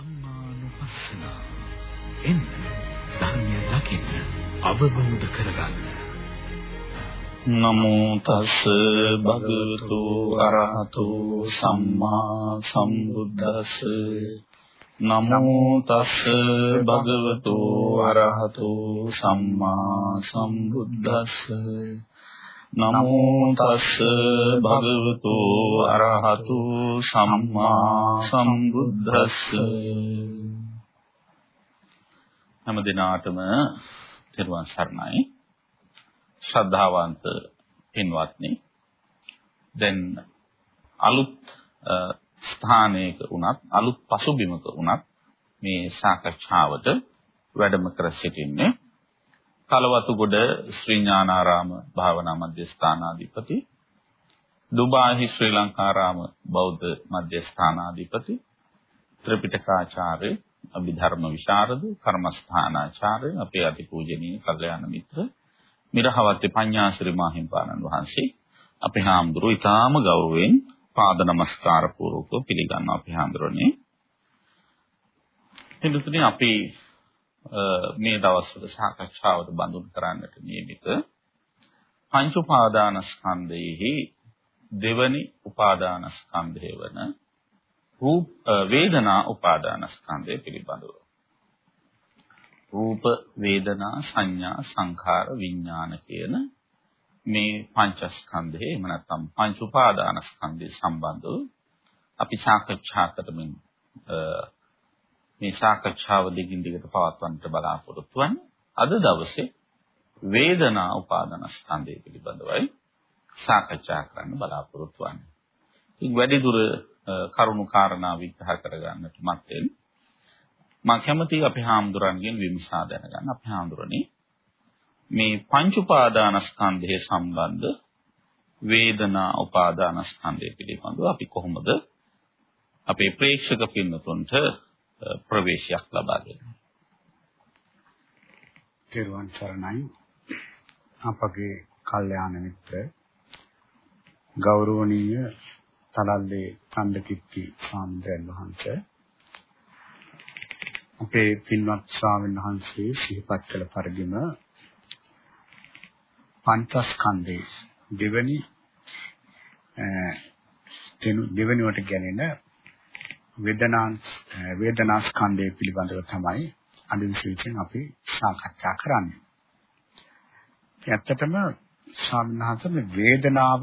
ධම්මානුපස්සන. එන්න ධර්මය දකින්න අවබෝධ කරගන්න. නමෝ තස් භගවතු අරහතු සම්මා සම්බුද්දස්ස. නමෝ තස් භගවතු අරහතු සම්මා සම්බුද්දස්ස. නමෝ තස්ස භගවතු අරහතු සම්මා සම්බුද්දස්ස. හැම දිනාටම තෙරුවන් සරණයි. ශ්‍රද්ධාවන්ත පින්වත්නි දැන් අලුත් ස්ථානයක වුණත් අලුත් පසුබිමක වුණත් මේ සාකච්ඡාවට වැඩම කර සිටින්නේ කලවතුගොඩ ශ්‍රී ඥානාරාම භාවනා මධ්‍යස්ථානාධිපති දුබාහි ශ්‍රී ලංකාරාම බෞද්ධ මධ්‍යස්ථානාධිපති ත්‍රිපිටකාචාර්ය අභිධර්ම විශාරද කර්මස්ථානාචාර්ය අපේ අතිපූජනීය කල්යාණ මිත්‍ර මිරහවත්තේ පඤ්ඤාසිරි මාහිම්පාණන් වහන්සේ. අපේ හාමුදුරු ඊටාම ගෞරවයෙන් පාද නමස්කාර පූර්වකව පිළිගන්නවා අපේ හාමුදුරනේ. එතනදී අපි මේ දවස්වල සාකච්ඡාවට බඳුන් කරන්නට නියමිත පංච උපාදානස්කන්ධයෙහි දෙවනි උපාදානස්කන්ධය වන රූප වේදනා උපාදානස්කන්ධය පිළිබඳව. රූප වේදනා සංඥා සංඛාර විඥාන කියන මේ පංචස්කන්ධය එහෙම නැත්නම් පංච උපාදානස්කන්ධය සම්බන්ධව අපි සාකච්ඡා කරමින් මේ සාකච්ඡාව දිගින් දිගට පවත්වන්නට බලාපොරොත්තු වෙන්නේ. අද දවසේ වේදනා උපාදාන ස්කන්ධය පිළිබඳවයි සාකච්ඡා කරන්න බලාපොරොත්තු වෙන්නේ. ඉතින් වැඩි දුර කරුණු කාරණා විග්‍රහ කරගන්නට මත්තෙන් මම කැමතියි අපේ හාමුදුරන්ගෙන් විමසා දැනගන්න අපේ හාමුදුරනේ මේ පංච උපාදානස්කන්ධය සම්බන්ධ වේදනා උපාදානස්කන්ධය පිළිබඳව අපි කොහොමද අපේ ප්‍රේක්ෂක පින්නතුන්ට ප්‍රවේශයක් ලබා දෙනවා. තෙරුවන් සරණයි. අපගේ කල්යාණ මිත්‍ර ගෞරවනීය තලල්ලේ චන්දකිත්ති ස්වාමීන් වහන්සේ අපේ පින්වත් ස්වාමීන් වහන්සේ සිහිපත් කළ පරිදිම පංචස්කන්ධේ දෙවනි දෙවනිවට ගැනෙන වේදනා වේදනා ස්කන්ධය පිළිබඳව තමයි අද විශේෂයෙන් අපි සාකච්ඡා කරන්නේ. ඇත්තටම සාමනාතම වේදනාව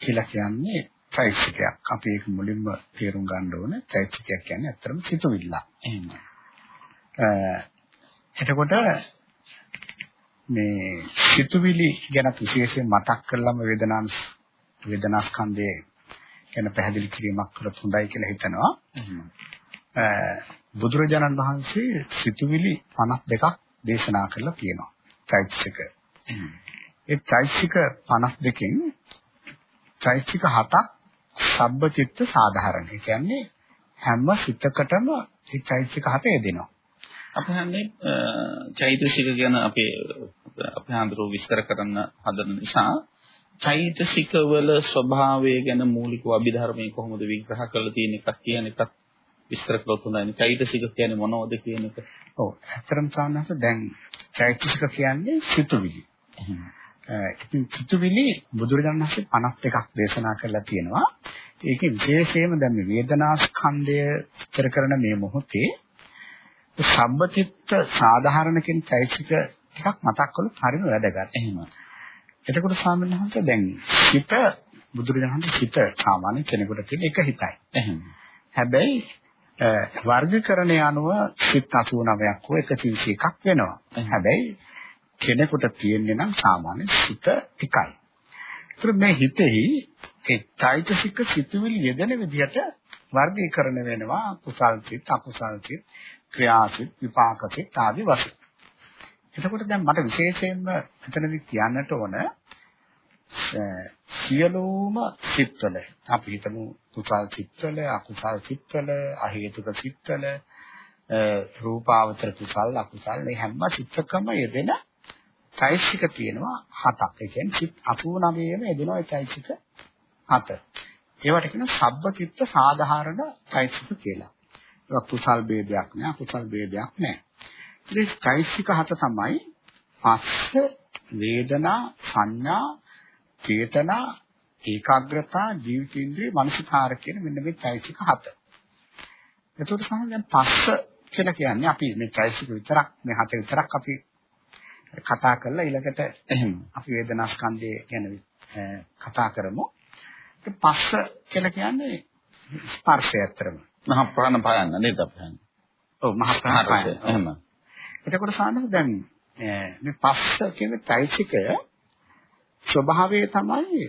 කියලා කියන්නේ චෛතසිකයක්. අපි ඒක මුලින්ම තේරුම් ගන්න ඕනේ. චෛතසිකයක් කියන්නේ ඇත්තටම සිතුවිල්ල. එහෙම. එතකොට මේ සිතුවිලි ගැන විශේෂයෙන් මතක් කරලම වේදනාන් වේදනා ස්කන්ධයේ ගැන පැහැදිලි කිරීමක් කළොත් හොඳයි කියලා හිතනවා. බුදුරජාණන් වහන්සේ සිතුවිලි 52ක් දේශනා කරලා තියෙනවා. චෛතසික. ඒ චෛතසික 52කින් චෛතසික 7ක් සබ්බචිත්ත සාධාරණ. ඒ කියන්නේ හැම සිතකටම මේ චෛතසික 7 යෙදෙනවා. අපි හන්නේ චෛතසික ගැන අපේ අපේ හඳුරු විස්තර කරන්න හදන නිසා චෛතසිකවල ස්වභාවය ගැන මූලිකව අභිධර්මයේ කොහොමද විග්‍රහ කරලා තියෙන එකක් කියන එකත් විස්තර කළොත් හොඳයි. චෛතසික කියන්නේ මොනවද කියන එක. ඔව්. ඇත්තටම සාන්නස දැන් චෛතසික කියන්නේ සිතුවිලි. ඉතින් සිතුවිලි බුදුරජාණන් වහන්සේ 52ක් දේශනා කරලා තියෙනවා. ඒකේ විශේෂයෙන්ම දැන් මේ වේදනා ස්කන්ධය විස්තර කරන මේ මොහොතේ සම්බතිත්ත සාධාරණ කියන චෛතසික ටිකක් මතක් කළොත් හරිම වැදගත්. එහෙම. එතකොට ස්වාමීන් වහන්සේ දැන් හිත බුදුරජාණන් හිත සාමාන්‍ය කෙනෙකුට තියෙන එක හිතයි. එහෙනම් හැබැයි වර්ගීකරණය අනුව සිත් 89ක් හෝ 131ක් වෙනවා. හැබැයි කෙනෙකුට තියෙන්නේ නම් සාමාන්‍ය සිත එකයි. ඒතර මේ හිතෙහි ඒ চৈতසික සිතුවිලි යෙදෙන විදිහට වර්ගීකරණය වෙනවා කුසල් සිත්, අකුසල් සිත්, ක්‍රියා සිත්, විපාක සිත් ආදී වශයෙන්. එතකොට දැන් මට විශේෂයෙන්ම මෙතනදි කියන්නට ඕන සියලුම සිත්වල අපි හිතමු කුසල් සිත්වල අකුසල් සිත්වල අහේතුක සිත්වල රූපාවචර කුසල් අකුසල් මේ හැම සිත්කම යෙදෙන චෛතසික තියෙනවා හතක්. ඒ කියන්නේ සිත් 89ම යෙදෙනවා ඒ චෛතසික හත. ඒවට කියන සබ්බ චිත්ත සාධාරණ චෛතසික කියලා. ඒවා කුසල් ભેදයක් නෑ අකුසල් ભેදයක් නෑ. ඉතින් චෛසික හත තමයි පස්ස වේදනා සංඥා චේතනා ඒකාග්‍රතා ජීවිතේන්ද්‍රිය මනසිකාර කියන මෙන්න මේ චෛසික හත. එතකොට සමහරවිට දැන් පස්ස කියලා කියන්නේ අපි මේ චෛසික විතරක් මේ හත විතරක් අපි කතා කරලා ඊළඟට අපි වේදනා ස්කන්ධය ගැන කතා කරමු. ඒ පස්ස කියලා කියන්නේ ස්පර්ශය අතරම. මහා ප්‍රාණ පායන්න නේද අපහන්. ඔව් මහා ප්‍රාණ පායන්න. එහෙම. එතකොට සාමාන්‍යයෙන් දැන් මේ පස්ස කියන চৈতසිකය ස්වභාවය තමයි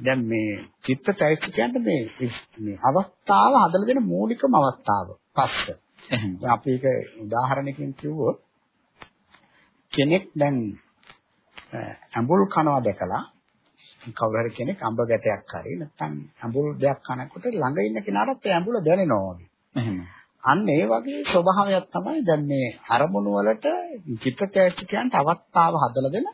දැන් මේ චිත්ත চৈতසිකයන්ට මේ මේ අවස්ථාව හදලා දෙන මූලිකම අවස්ථාව පස්ස. එහෙනම් අපි ඒක උදාහරණයකින් කිව්වොත් කෙනෙක් දැන් අඹුල් කනවා දැකලා කවුරු හරි කෙනෙක් අඹ ගැටයක් හරි නැත්නම් අඹුල් දෙයක් කනකොට ළඟ ඉන්න කෙනාට ඒ අඹුල දැනෙනවා වගේ. එහෙම. අන්න ඒ වගේ ස්වභාවයක් තමයි දැන් මේ අරමුණු වලට චිත්තචෛතසිකයන්ට අවස්ථාව හදලා දෙන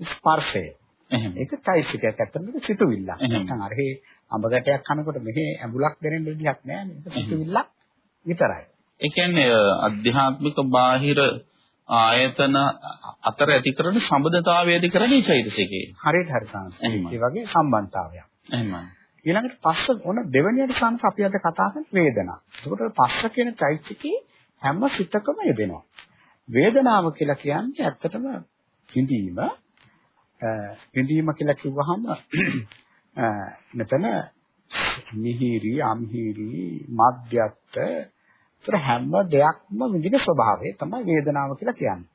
ස්පර්ශය. එහෙම. ඒක චෛතසිකයක් ඇත්තටම සිතුවිල්ල. නැත්නම් අර හේ අඹ ගැටයක් කනකොට මෙහි ඇඹුලක් දැනෙන්න විදිහක් නැහැ නේද? සිතුවිල්ලක් විතරයි. ඒ කියන්නේ අධ්‍යාත්මික බාහිර ආයතන අතර ඇති කරන සම්බන්ධතාවය ඇති කරන්නේ චෛතසිකේ. හරියට හරි සාංශ. ඒ වගේ සම්බන්ධතාවයක්. එහෙමයි. ඊළඟට පස්ස ඔන දෙවෙනියට සාංශ අපි අද කතා කරන වේදනා. ඒකට පස්ස කියන චෛතසිකේ හැම සිතකම යෙදෙනවා. වේදනාව කියලා කියන්නේ ඇත්තටම විඳීම විඳීම කියලා කිව්වහම මෙතන මිහිරි අම්හිරි මධ්‍යස්ත ඒතර හැම දෙයක්ම විඳින ස්වභාවය තමයි වේදනාව කියලා කියන්නේ.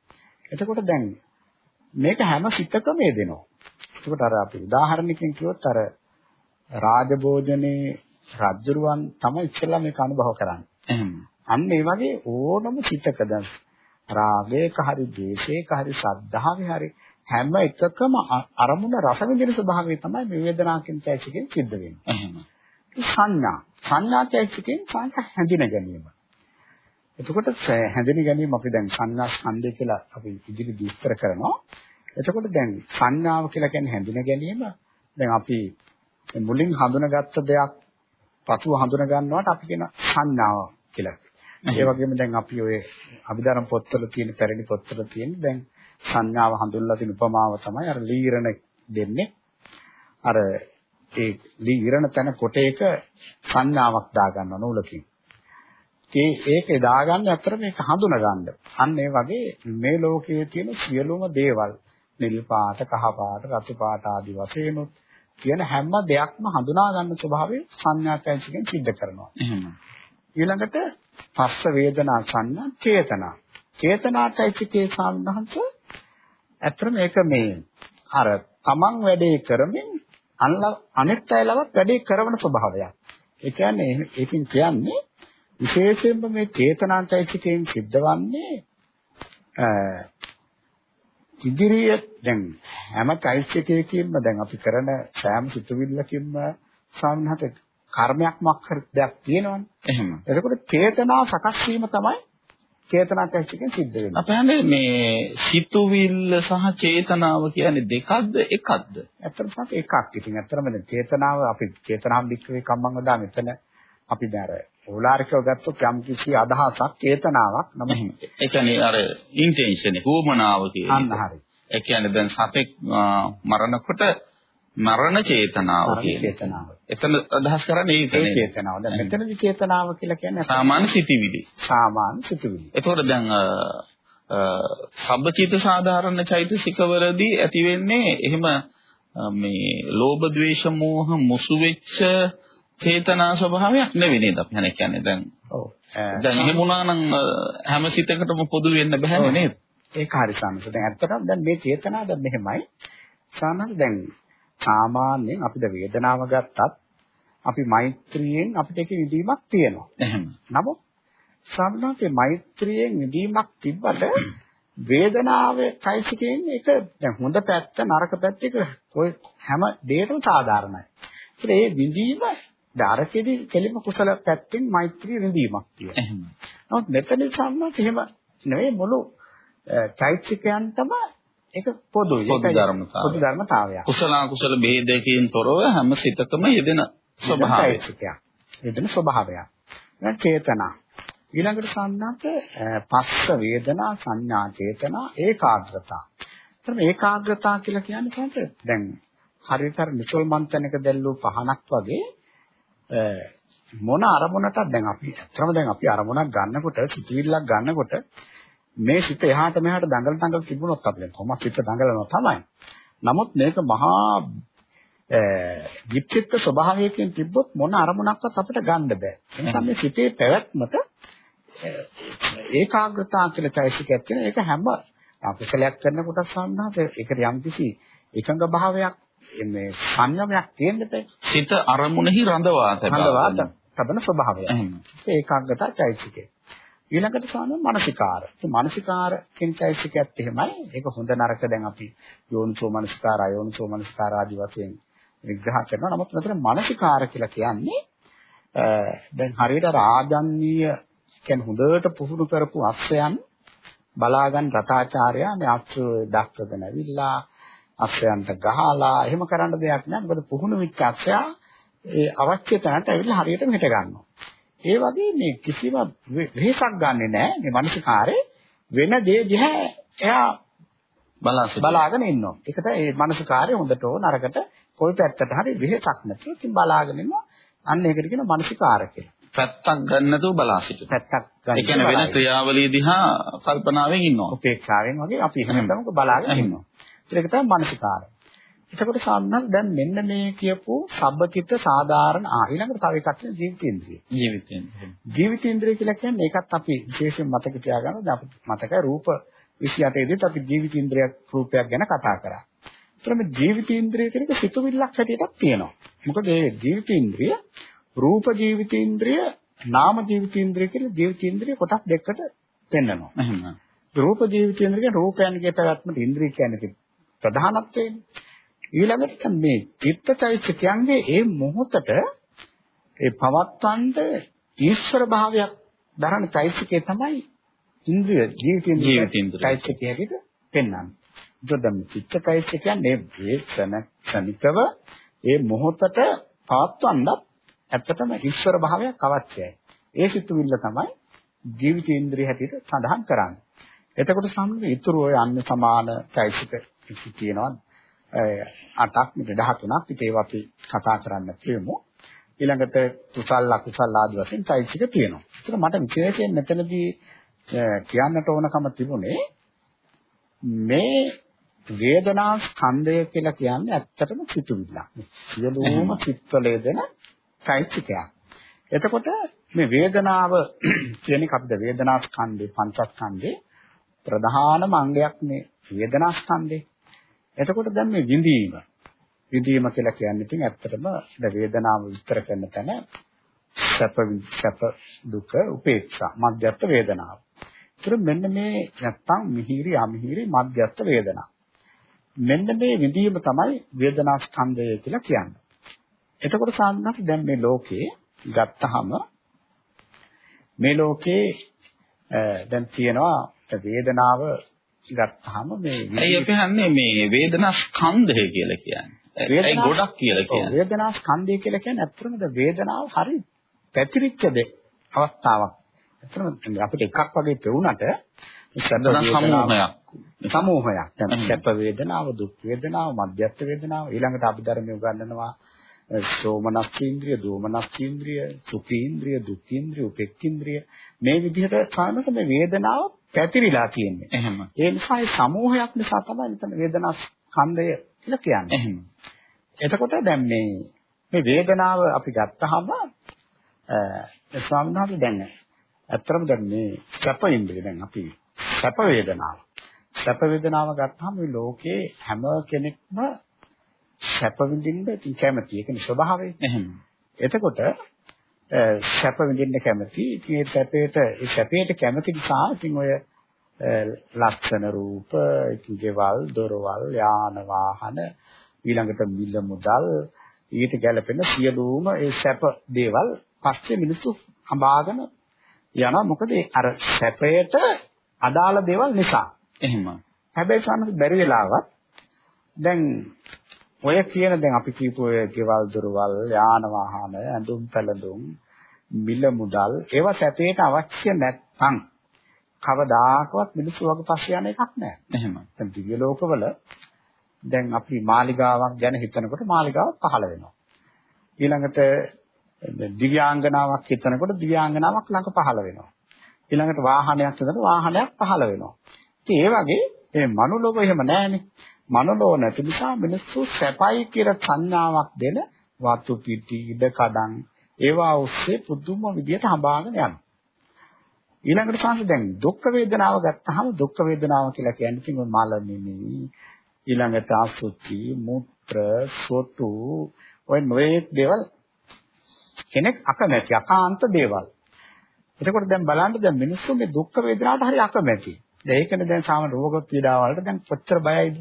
එතකොට දැන් මේක හැම සිතකම යෙදෙනවා. එතකොට අර අපි උදාහරණකින් කිව්වොත් අර රාජභෝජනේ රජ්ජුරුවන් තමයි ඉස්සෙල්ලා මේක අනුභව කරන්නේ. අන්න ඒ වගේ ඕනම සිතක දැන් රාගයක හරි ද්වේෂයක හරි සද්ධාවේ හරි හැම එකකම අරමුණ රස විඳින ස්වභාවය තමයි මේ වේදනාකින් චෛතසිකෙන් සිද්ධ වෙන්නේ. එහෙම. සංඥා සංඥා චෛතසිකෙන් සංඥා හැඳින ගැනීම. එතකොට හැඳින ගැනීම අපි දැන් සංඥා ස්කන්ධය කියලා අපි ඉදිරි විස්තර කරනවා. එතකොට දැන් සංඥාව කියලා කියන්නේ හැඳින ගැනීම. දැන් අපි මුලින් හඳුනාගත්ත දෙයක් පසුව හඳුනා ගන්නවට අපි කියන සංඥාව කියලා. ඒ වගේම දැන් අපි ඔය අභිධර්ම පොත්වල තියෙන පැරණි පොත්වල තියෙන දැන් සංඥාව හඳුන්ලා තියෙන උපමාව තමයි අර ලීරණ දෙන්නේ. අර ඒ ලීරණ තන කොටේක සංඥාවක් දාගන්න නූලකින්. ඒ ඒකේ දාගන්න අතර මේක හඳුනා ගන්න. අන්න ඒ වගේ මේ ලෝකයේ තියෙන සියලුම දේවල් නිල් පාට, කහ පාට, රතු පාට ආදී වශයෙන් කියන හැම දෙයක්ම හඳුනා ගන්න ස්වභාවය සංඥාතයන්ගෙන් සිද්ධ කරනවා. එහෙම. ඊළඟට පස්ස වේදනා සංඥා චේතනා. චේතනාචෛතසිකේ සාමනහස ඇත්තට මේක මේ අර තමන් වැඩේ කරමින් අනිත් අයලවත් වැඩේ කරන ස්වභාවයක්. ඒ කියන්නේ ඒකින් කියන්නේ විශේෂයෙන්ම මේ චේතනාචෛතසිකයෙන් සිද්ධවන්නේ ඉදිරිය දැන් හැම චෛතසිකයකින්ම දැන් අපි කරන සෑම සිතුවිල්ලකින්ම සාමනහත කර්මයක් මක්කර දෙයක් තියෙනවනේ. එහෙම. එතකොට චේතනා සකස් වීම තමයි චේතනාචෛතසිකයෙන් සිද්ධ වෙන්නේ. අපහන්නේ මේ සිතුවිල්ල සහ චේතනාව කියන්නේ දෙකක්ද එකක්ද? ඇත්තටම තමයි එකක්. ඉතින් ඇත්තටම චේතනාව අපි චේතනාම් වික්‍රේ කම්මං වදා මෙතන අපි දැන් ඕලාරිකව ගත්තොත් යම් කිසි අදහසක් චේතනාවක් නම එහෙම. ඒ කියන්නේ අර ඉන්ටෙන්ෂන් එක උවමනාව කියන්නේ. අන්න හරි. ඒ කියන්නේ දැන් සතෙක් මරණකොට මරණ චේතනාව. චේතනාව. එතන අදහස් කරන්නේ ඒක නේ. චේතනාව. දැන් මෙතනදි චේතනාව කියලා කියන්නේ සාමාන්‍ය සිතිවිලි. සාමාන්‍ය සිතිවිලි. එතකොට දැන් සබ්බචිත සාධාරණ චෛතසිකවලදී ඇති වෙන්නේ එහෙම මේ ලෝභ ද්වේෂ මෝහ මුසු වෙච්ච චේතනා ස්වභාවයක් නෙවෙයි නේද අපි හනේ කියන්නේ දැන් ඔව් දැන් එහෙම වුණා නම් හැම සිතකටම පොදු වෙන්න බෑ නේද ඒක හරි සාමස දැන් ඇත්තටම දැන් මේ චේතනා දැන් මෙහෙමයි සාමාන්‍ය දැන් සාමාන්‍යයෙන් අපිට වේදනාව ගත්තත් අපි මෛත්‍රියෙන් අපිට ඒක විඳීමක් තියෙනවා එහෙම නමුත් සාමාන්‍යයෙන් මෛත්‍රියෙන් විඳීමක් තිබ්බට වේදනාවේ চৈতසිකයෙන් ඒක දැන් හොඳ පැත්ත නරක පැත්ත එක ඔය හැම දෙයකම සාධාරණයි. ඒ විඳීම දාරකෙදි කෙලිම කුසල පැත්තෙන් මෛත්‍රී රිදීමක් තියෙනවා. එහෙම. නමුත් මෙතන සම්මත එහෙම නෙවෙයි මුළු චෛත්‍යකයන්ටම ඒක පොදුයි. පොදු ධර්මතාවය. පොදු ධර්මතාවය. කුසල කුසල ભેදකින් තොරව හැම සිතකම යෙදෙන ස්වභාවය. යෙදෙන ස්වභාවයක්. දැන් චේතනා. ඊළඟට සම්නාත පස්ස වේදනා සංඥා චේතනා ඒකාග්‍රතා. එතන ඒකාග්‍රතා කියලා කියන්නේ කොහොමද? දැන් හරියට නිසල් මන්තනක දැල්ලූ පහනක් වගේ මොන අරමුණටත් දැන් අපි අත්‍තරම දැන් අපි අරමුණක් ගන්නකොට සිතුවිල්ලක් ගන්නකොට මේ සිත එහාට මෙහාට දඟල දඟල තිබුණොත් අපිට කොහොමද සිත දඟලනවා තමයි. නමුත් මේක මහා විචිත්ත ස්වභාවයකින් තිබ්බොත් මොන අරමුණක්වත් අපිට ගන්න බෑ. එනිසා මේ සිතේ පැවැත්මට ඒකාග්‍රතාව කියලා চৈতසිකයක් කියන එක හැම අපසලයක් කරනකොට සම්හාත ඒකට යම්කිසි එකඟ භාවයක් මේ සංයමයක් තියෙන්න බෑ. සිත අරමුණෙහි රඳවා තබන ස්වභාවය. ඒකාග්‍රතාව চৈতසිකය. ඊළඟට සාන මානසිකාර. ඒ මානසිකාර කියන চৈতසිකයත් එහෙමයි. ඒක හොඳ නරක දැන් අපි යෝනිසෝ මානසිකාර අයෝනිසෝ මානසිකාර ආදි වශයෙන් විග්‍රහ කරනවා. නමුත් මෙතන මානසිකාර කියලා කියන්නේ දැන් හරියට රාජන්‍ය කියන්නේ හොඳට පුහුණු කරපු අස්සයන් බලාගන්න රතාචාර්යා මේ අස්සු දක්වගෙන ඇවිල්ලා අස්සයන්ට ගහලා එහෙම කරන්න දෙයක් නෑ. මොකද පුහුණු වෙච්ච අස්සයා ඒ අවශ්‍ය තැනට ඇවිල්ලා හරියටම හිට ගන්නවා. ඒ වගේ මේ කිසිම වෙහසක් ගන්නෙ නෑ. මේ මනසකාරේ වෙන දේ දිහා එයා බලාගෙන ඉන්නවා. ඒකට ඒ මනසකාරය හොඳට ඕන නරකට කොයි පැත්තට හරි වෙහසක් නැතුව ඉතින් බලාගෙන ඉන්නවා. අන්න ඒකට කියන මනසකාර කියලා. පැත්තක් ගන්න නැතුව බලා සිටින. පැත්තක් ගන්න. ඒ කියන්නේ වෙන ක්‍රියාවලිය දිහා කල්පනාවෙන් ඉන්නවා. උපේක්ෂාවෙන් වගේ අපි හැමදාම බලාගෙන ඉන්නවා. ඒක තමයි මානසිකාරය. එතකොට සාමාන්‍යයෙන් දැන් මෙන්න මේ කියපු සබ්බචිත්ත සාධාරණ ආ ඊළඟට තව එකක් තියෙන ජීවිතේන්ද්‍රිය. ජීවිතේන්ද්‍රිය. ජීවිතේන්ද්‍රිය කියලා කියන්නේ ඒකත් අපි විශේෂයෙන් මතක තියාගන්න අපිට මතකයි රූප 28 දී අපි ජීවිතේන්ද්‍රියක් රූපයක් ගැන කතා කරා. ඒතර මේ ජීවිතේන්ද්‍රිය කියන එක සිතුවිල්ලක් හැටියටත් තියෙනවා. මොකද මේ ජීවිතේන්ද්‍රිය රූප ජීවිතේන්ද්‍රිය නාම ජීවිතේන්ද්‍රිය කියලා ජීවිතේන්ද්‍රිය කොටස් දෙකකට පෙන්වනවා. එහෙනම් රූප ජීවිතේන්ද්‍රිය රූපයන්ගේ පැවැත්මට ඉන්ද්‍රිය කියන්නේ ප්‍රධානත්වයෙන් ඊළඟට මේ චිත්තචෛතසිකයන්ගේ ඒ මොහොතට ඒ පවත්වන්න ඊශ්වර භාවයක් දරන චෛතසිකය තමයි ඉන්ද්‍රිය ජීවිතේන්ද්‍රිය චෛතසිකය හැටියට පෙන්වන්නේ. ඒකදම් චිත්තචෛතසිකයන් මේ ක්ෂණිකව ඒ මොහොතට පවත්වන්නත් ඇත්තටම ඊශ්වර භාවයක් අවශ්‍යයි. ඒ සිතුවිල්ල තමයි ජීවිතේන්ද්‍රිය හැටියට සඳහන් කරන්නේ. එතකොට සම්මත ඉතුරු ඔය අන්‍ය සමාන චෛතසික තියෙනවා. අටක් මෙතන 13ක් ඉතින් ඒවා අපි කතා කරන්න කියමු. ඊළඟට කුසල් අකුසල් ආදී වශයෙන් චෛතසික තියෙනවා. ඒත් මට විශේෂයෙන් මෙතනදී කියන්නට ඕනකම තිබුණේ මේ වේදනා ස්කන්ධය කියලා කියන්නේ ඇත්තටම සිතුවිල්ලක්. සියලුම චිත්තවල දෙන චෛතසිකයක්. එතකොට මේ වේදනාව කියන එක අපිට වේදනා ස්කන්ධේ පංචස්කන්ධේ ප්‍රධානම අංගයක් මේ වේදනා ස්කන්ධේ. එතකොට දැන් මේ විඳීම විඳීම කියලා කියන්නේ ඉතින් ඇත්තටම ද වේදනාව විස්තර කරන තැන සැප සැප දුක උපේක්ෂා මධ්‍යස්ථ වේදනාව. ඒතර මෙන්න මේ නැත්තම් මිහිරි අමිහිරි මධ්‍යස්ථ වේදනා. මෙන්න මේ විඳීම තමයි වේදනා ස්කන්ධය කියලා කියන්නේ. එතකොට සාමාන්‍යයෙන් දැන් මේ ලෝකේ ගත්තහම මේ ලෝකේ දැන් තියෙනවා වේදනාව ගත්තාම මේ ඇයි අපි හන්නේ මේ වේදනා ස්කන්ධය කියලා කියන්නේ? වේදනා ගොඩක් කියලා කියන්නේ? වේදනා ස්කන්ධය කියලා කියන්නේ අත්‍තරමද වේදනාව හරි පැතිරිච්ච දෙ අවස්ථාවක්. අත්‍තරම අපිට එකක් වගේ පෙවුනට සමූහයක්. සමූහයක්. දැන් සැප වේදනාව දුක් වේදනාව මධ්‍යස්ථ වේදනාව ඊළඟට අභිධර්මයේ උගන්වනවා සෝමනස්කේන්ද්‍රිය, දෝමනස්කේන්ද්‍රිය, සුඛේන්ද්‍රිය, දුක්ඛේන්ද්‍රිය, උපේක්ඛේන්ද්‍රිය. මේ විදිහට සානක මේ වේදනාව පැතිරිලා තියෙන්නේ. එහෙම. ඒ නිසා ඒ සමූහයක් නිසා තමයි මෙතන වේදනා ස්කන්ධය කියලා කියන්නේ. එහෙම. එතකොට දැන් මේ මේ වේදනාව අපි ගත්තාම ඒ ස්වාමීනාගේ දැන් ඇත්තටම දැන් මේ සැප ඉන්ද්‍රිය දැන් අපි සැප වේදනාව. සැප වේදනාව ගත්තාම මේ ලෝකේ හැම කෙනෙක්ම සැප විඳින්න ඉතින් කැමති. ඒක නේ ස්වභාවය. එහෙම. එතකොට සැප විඳින්න කැමති. ඉතින් ඒ සැපේට ඒ සැපේට කැමති නිසා ඉතින් ඔය ලක්ෂණ රූප, ඉතින් ගෙවල්, දොරවල්, යාන වාහන, ඊළඟට මිල මුදල්, ඊට ගැලපෙන සියලුම ඒ සැප දේවල් පස්සේ මිනිස්සු හඹාගෙන යනවා. මොකද අර සැපයට අදාළ දේවල් නිසා. එහෙම. හැබැයි සානක බැරි වෙලාවත් දැන් ඔය කියන දැන් අපි කියපු ඔය ගෙවල් දොරවල් යාන වාහන ඇඳුම් පැළඳුම් මිල මුදල් ඒවා සැපේට අවශ්‍ය නැත්නම් කවදාකවත් මිනිස්සු වගේ පස්සේ යන එකක් නෑ. එහෙම. දැන් දිව්‍ය ලෝකවල දැන් අපි මාලිගාවක් ගැන හිතනකොට මාලිගාවක් පහළ වෙනවා. ඊළඟට දිව්‍යාංගනාවක් හිතනකොට දිව්‍යාංගනාවක් ළඟ පහළ වෙනවා. ඊළඟට වාහනයක් හිතනකොට වාහනයක් පහළ වෙනවා. ඉතින් ඒ වගේ මේ මනුලොව එහෙම නෑනේ. මනුලොව නැති නිසා මිනිස්සු සැපයි කියලා සංඥාවක් දෙන වතු පිටි ඉඩ කඩන් ඒවා ඔස්සේ පුදුම විදියට හඹාගෙන යනවා. ඊළඟට සංස දැන් දුක් වේදනාව ගත්තාම දුක් වේදනාව කියලා කියන්නේ ඉතින් මල නෙමෙයි ඊළඟට අසුචි මුත්‍ර සොටු ඔය නොයේක් දේවල් කෙනෙක් අකමැති අකාන්ත දේවල්. එතකොට දැන් බලන්න දැන් මිනිස්සු මේ දුක් වේදනාවට හරි අකමැති. දැන් ඒකනේ දැන් සාමාන්‍ය රෝග පීඩා වලට දැන් කොච්චර බයයිද?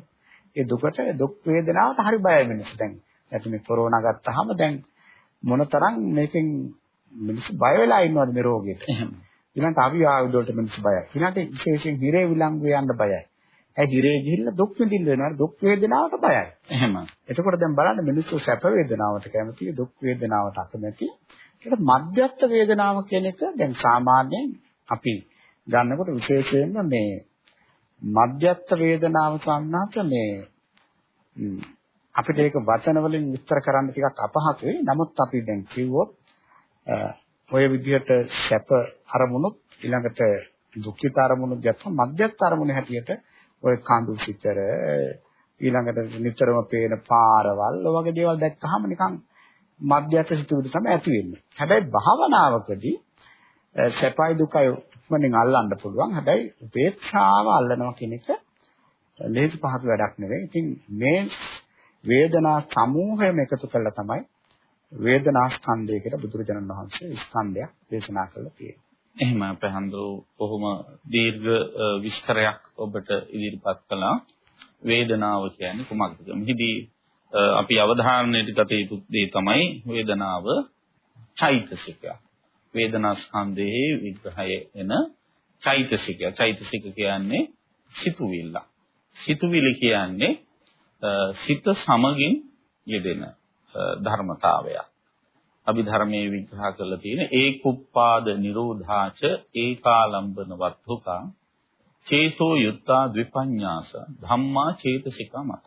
ඒ දුකට දුක් වේදනාවට හරි බයයි මිනිස්සු දැන්. නැත්නම් මේ කොරෝනා ගත්තාම දැන් මොනතරම් මේකෙන් මිනිස්සු බය වෙලා ඉන්නවද මේ රෝගෙට? එහෙම. ඊළඟට අවි ආයුධ වලට මිනිස්සු බයයි. ඊළඟට විශේෂයෙන් හිරේ විලංගු යන්න බයයි. ඒ හිරේ ගිහිල්ලා දුක් විඳින්න වෙනවා. දුක් වේදනාවට බයයි. එහෙම. එතකොට දැන් බලන්න මිනිස්සු සැප වේදනාවට කැමති, දුක් වේදනාවට අකමැති. ඒක මධ්‍යස්ථ වේදනාව කියන එක දැන් සාමාන්‍යයෙන් අපි ගන්නකොට විශේෂයෙන්ම මේ මධ්‍යස්ථ වේදනාව සම්මාත මේ අපිට ඒක වචන වලින් විස්තර කරන්න ටිකක් අපහසුයි. නමුත් අපි දැන් කිව්වොත් ඔය විදිහට සැප අරමුණුත් ඊළඟට දුක්ඛිත අරමුණු දැක්ක මධ්‍යස්ථ අරමුණ හැටියට ඔය කඳු සිතර ඊළඟට නිතරම පේන පාරවල් ඔය වගේ දේවල් දැක්කහම නිකන් මධ්‍යස්ථ සිතුවිලි තමයි ඇති වෙන්නේ. හැබැයි භාවනාවකදී සැපයි දුකයි ඉක්මනින් අල්ලන්න පුළුවන්. හැබැයි උපේක්ෂාව අල්ලනවා කියන එක ලේසි පහසු වැඩක් නෙවෙයි. ඉතින් මේ වේදනා සමූහයම එකතු කළා තමයි වේදනා ස්කන්ධය කියලා බුදුරජාණන් වහන්සේ ස්කන්ධයක් දේශනා කළා තියෙන්නේ. එහෙම අපහන්දෝ කොහොම දීර්ඝ විස්තරයක් ඔබට ඉදිරිපත් කළා. වේදනාව කියන්නේ කුමක්ද? මෙහිදී අපි අවධානයට ගත යුතු දේ තමයි වේදනාව චෛතසිකය. වේදනා ස්කන්ධයේ විග්‍රහය එන චෛතසිකය. චෛතසික කියන්නේ සිතුවිල්ල. සිතුවිලි කියන්නේ සිත සමගින් යෙදෙන ධර්මතාවයක්. අභිධර්මයේ විග්‍රහ කරලා තියෙන ඒකුප්පාද නිරෝධාච ඒකාලම්බන වත්තුකා චේතෝ යුත්තා ද්විපඤ්ඤාස ධම්මා චේතසිකා මත.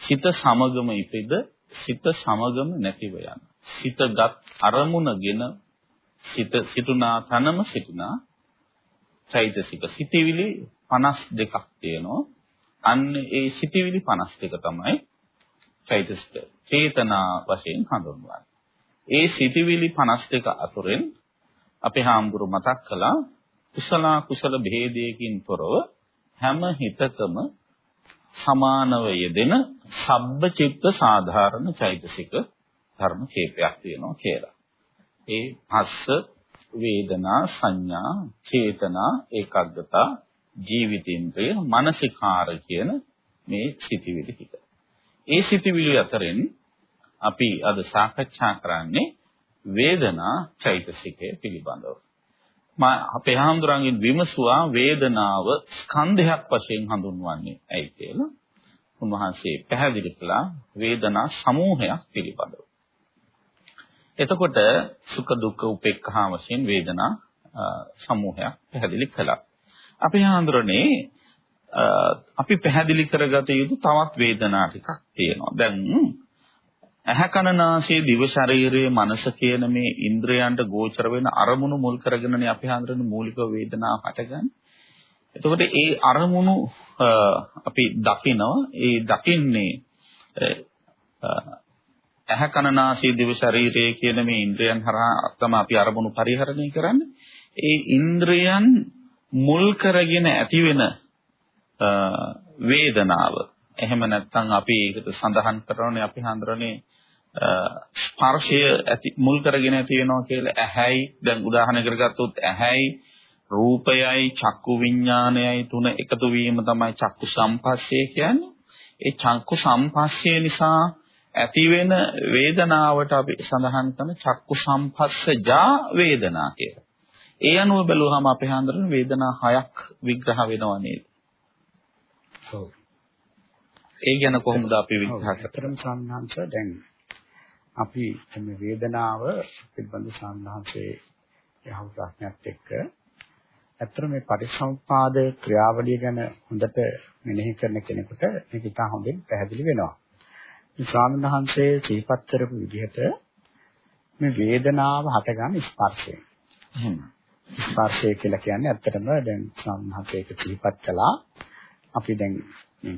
සිත සමගම ඉපෙද සිත සමගම නැතිව යන. සිතගත් අරමුණගෙන සිත සිතුනා තනම සිතුනා චෛතසික සිටිවිලි 52ක් තියෙනවා. අන්න ඒ සිටිවිලි 52 තමයි චෛතසික චේතනා වශයෙන් හඳුන්වන්නේ. ඒ සිටිවිලි 52 අතුරෙන් අපේ හාමුදුරු මතක් කළා කුසල කුසල භේදයකින් තොරව හැම හිතකම සමානව යෙදෙන සබ්බචිත්ත සාධාරණ චෛතසික ධර්ම කීපයක් තියෙනවා කියලා. ඒ පස්ස වේදනා සංඥා චේතනා ඒකග්ගතා ජීවිතේන්ද්‍රය මානසිකාර කියන මේ සිටිවිලි ටික. ඒ සිටිවිලි අතරින් අපි අද සාකච්ඡා කරන්නේ වේදනා චෛතසිකය පිළිබඳව. මා අපේ හාමුදුරන්ගෙන් විමසුවා වේදනාව ස්කන්ධයක් වශයෙන් හඳුන්වන්නේ ඇයි කියලා. උන්වහන්සේ පැහැදිලි කළා වේදනා සමූහයක් පිළිබඳව. එතකොට සුඛ දුක්ඛ උපේක්ඛා වශයෙන් වේදනා සමූහයක් පැහැදිලි කළා. අපි හාමුදුරනේ අපි පැහැදිලි කරගත යුතු තවත් වේදනා ටිකක් තියෙනවා. දැන් ඇහැ කන නාසය දිව ශරීරයේ මනස කියන මේ ඉන්ද්‍රයන්ට ගෝචර වෙන අරමුණු මුල් කරගෙනනේ අපි හඳුනන මූලික වේදනාව හටගන්නේ. එතකොට ඒ අරමුණු අපි දකිනවා ඒ දකින්නේ ඇහැ කන නාසය දිව ශරීරය කියන මේ ඉන්ද්‍රයන් හරහා තමයි අපි අරමුණු පරිහරණය කරන්නේ. ඒ ඉන්ද්‍රයන් මුල් කරගෙන ඇතිවෙන වේදනාව එහෙම නැත්නම් අපි ඒකට සඳහන් කරනනේ අපි හඳුරන්නේ ස්පර්ශය ඇති මුල් කරගෙන ඇති වෙනවා කියලා ඇහැයි දැන් උදාහරණයකට ගත්තොත් ඇහැයි රූපයයි චක්කු විඥානයයි තුන එකතු වීම තමයි චක්කු සම්පස්සේ කියන්නේ. ඒ චක්කු සම්පස්සේ නිසා ඇතිවෙන වේදනාවට අපි සඳහන් කරන චක්කු සම්පස්සජා වේදනා කියලා. ඒ අනුව බැලුවහම අපේ හඳුනන වේදනා හයක් විග්‍රහ වෙනවා නේද? ඔව්. ඒ ගැන කොහොමද අපි විග්‍රහ කරන්නේ? සම්හංශ දැන් අපි මේ වේදනාව පිළිබඳ සාන්දහන්සේ යහපත් ප්‍රශ්නයක් එක්ක ඇත්තට මේ පටිච්චසමුපාද ක්‍රියාවලිය ගැන හොඳට මෙනෙහි කරන කෙනෙකුට මේක ඉතා හොඳින් පැහැදිලි වෙනවා. ස්වාමීන් වහන්සේ සිහිපත් කරපු විදිහට මේ වේදනාව හටගන්න ස්පර්ශයෙන්. එහෙම. ස්පර්ශය කියලා කියන්නේ ඇත්තටම දැන් සම්හතේක සිහිපත් කළා. අපි දැන්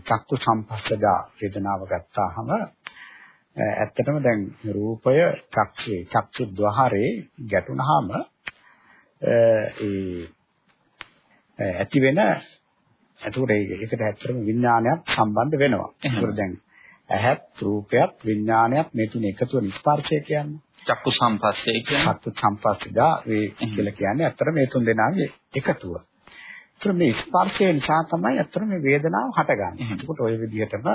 චක්කු සම්පස්සදා වේදනාව ගත්තාම ඇත්තටම දැන් රූපය චක්ෂේ චක්ෂු ద్వහරේ ගැටුනහම ඒ ඇති වෙන එතකොට ඒකට ඇත්තටම විඥානයක් සම්බන්ධ වෙනවා. ඒකට දැන් ඇහත් රූපයත් විඥානයත් මේ තුන එකතු වෙන ස්පර්ශය කියන්නේ. චක්කු සම්පස්සේ කියන්නේ චක්කු සම්පස්සදා වේ කියලා කියන්නේ ඇත්තට මේ තුන් දෙනාගේ එකතුව. ඒතර මේ ස්පර්ශය නිසා තමයි ඇත්තට මේ වේදනාව හටගන්නේ. එතකොට ওই විදිහටම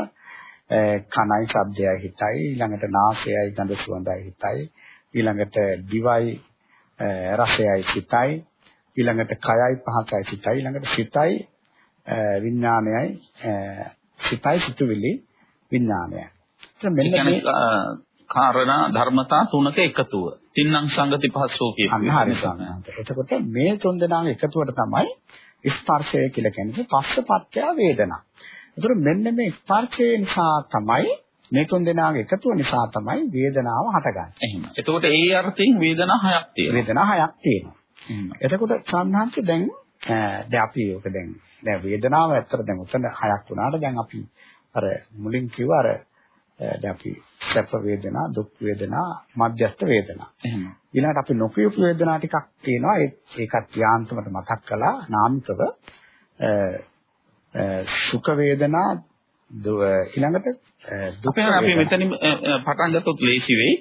කනයි ශබ්දයයි හිතයි ඊළඟට නාසයයි ගඳ සුවඳයි හිතයි ඊළඟට දිවයි රසයයි සිතයි ඊළඟට කයයි පහසයි සිතයි ඊළඟට සිතයි විඥානයයි සිතයි සිතුවිලි විඥානයයි. මෙන්න මේ කාරණා ධර්මතා තුනක එකතුව. තින්නම් සංගති පහසෝ සම්මත. එතකොට මේ තුන් දෙනාම එකතුවට තමයි ස්පර්ශය කියලා කියන්නේ පස්සපත්‍ය වේදනා. ඒතර මෙන්න මේ ස්පර්ශය නිසා තමයි මේ තුන් දෙනාගේ එකතුව නිසා තමයි වේදනාව හටගන්නේ. එහෙම. එතකොට ඒ අර්ථයෙන් වේදනා හයක් තියෙනවා. වේදනා හයක් තියෙනවා. එතකොට සම්හාන්ත දැන් දැන් අපි ඔක දැන් දැන් වේදනාව ඇත්තට දැන් උතන හයක් වුණාට දැන් අපි අර මුලින් කිව්ව අර දැන් අපි සැප වේදනා දුක් වේදනා මධ්‍යස්ථ වේදනා. එහෙම. ඊළඟට අපි නොකියපු වේදනා ටිකක් තියෙනවා. ඒකත් යාන්තමට මතක් කළා. නාමිකව සුඛ වේදනා ඊළඟට දුක් අපි මෙතනින් පටන් ගත්තොත් ලේසි වෙයි.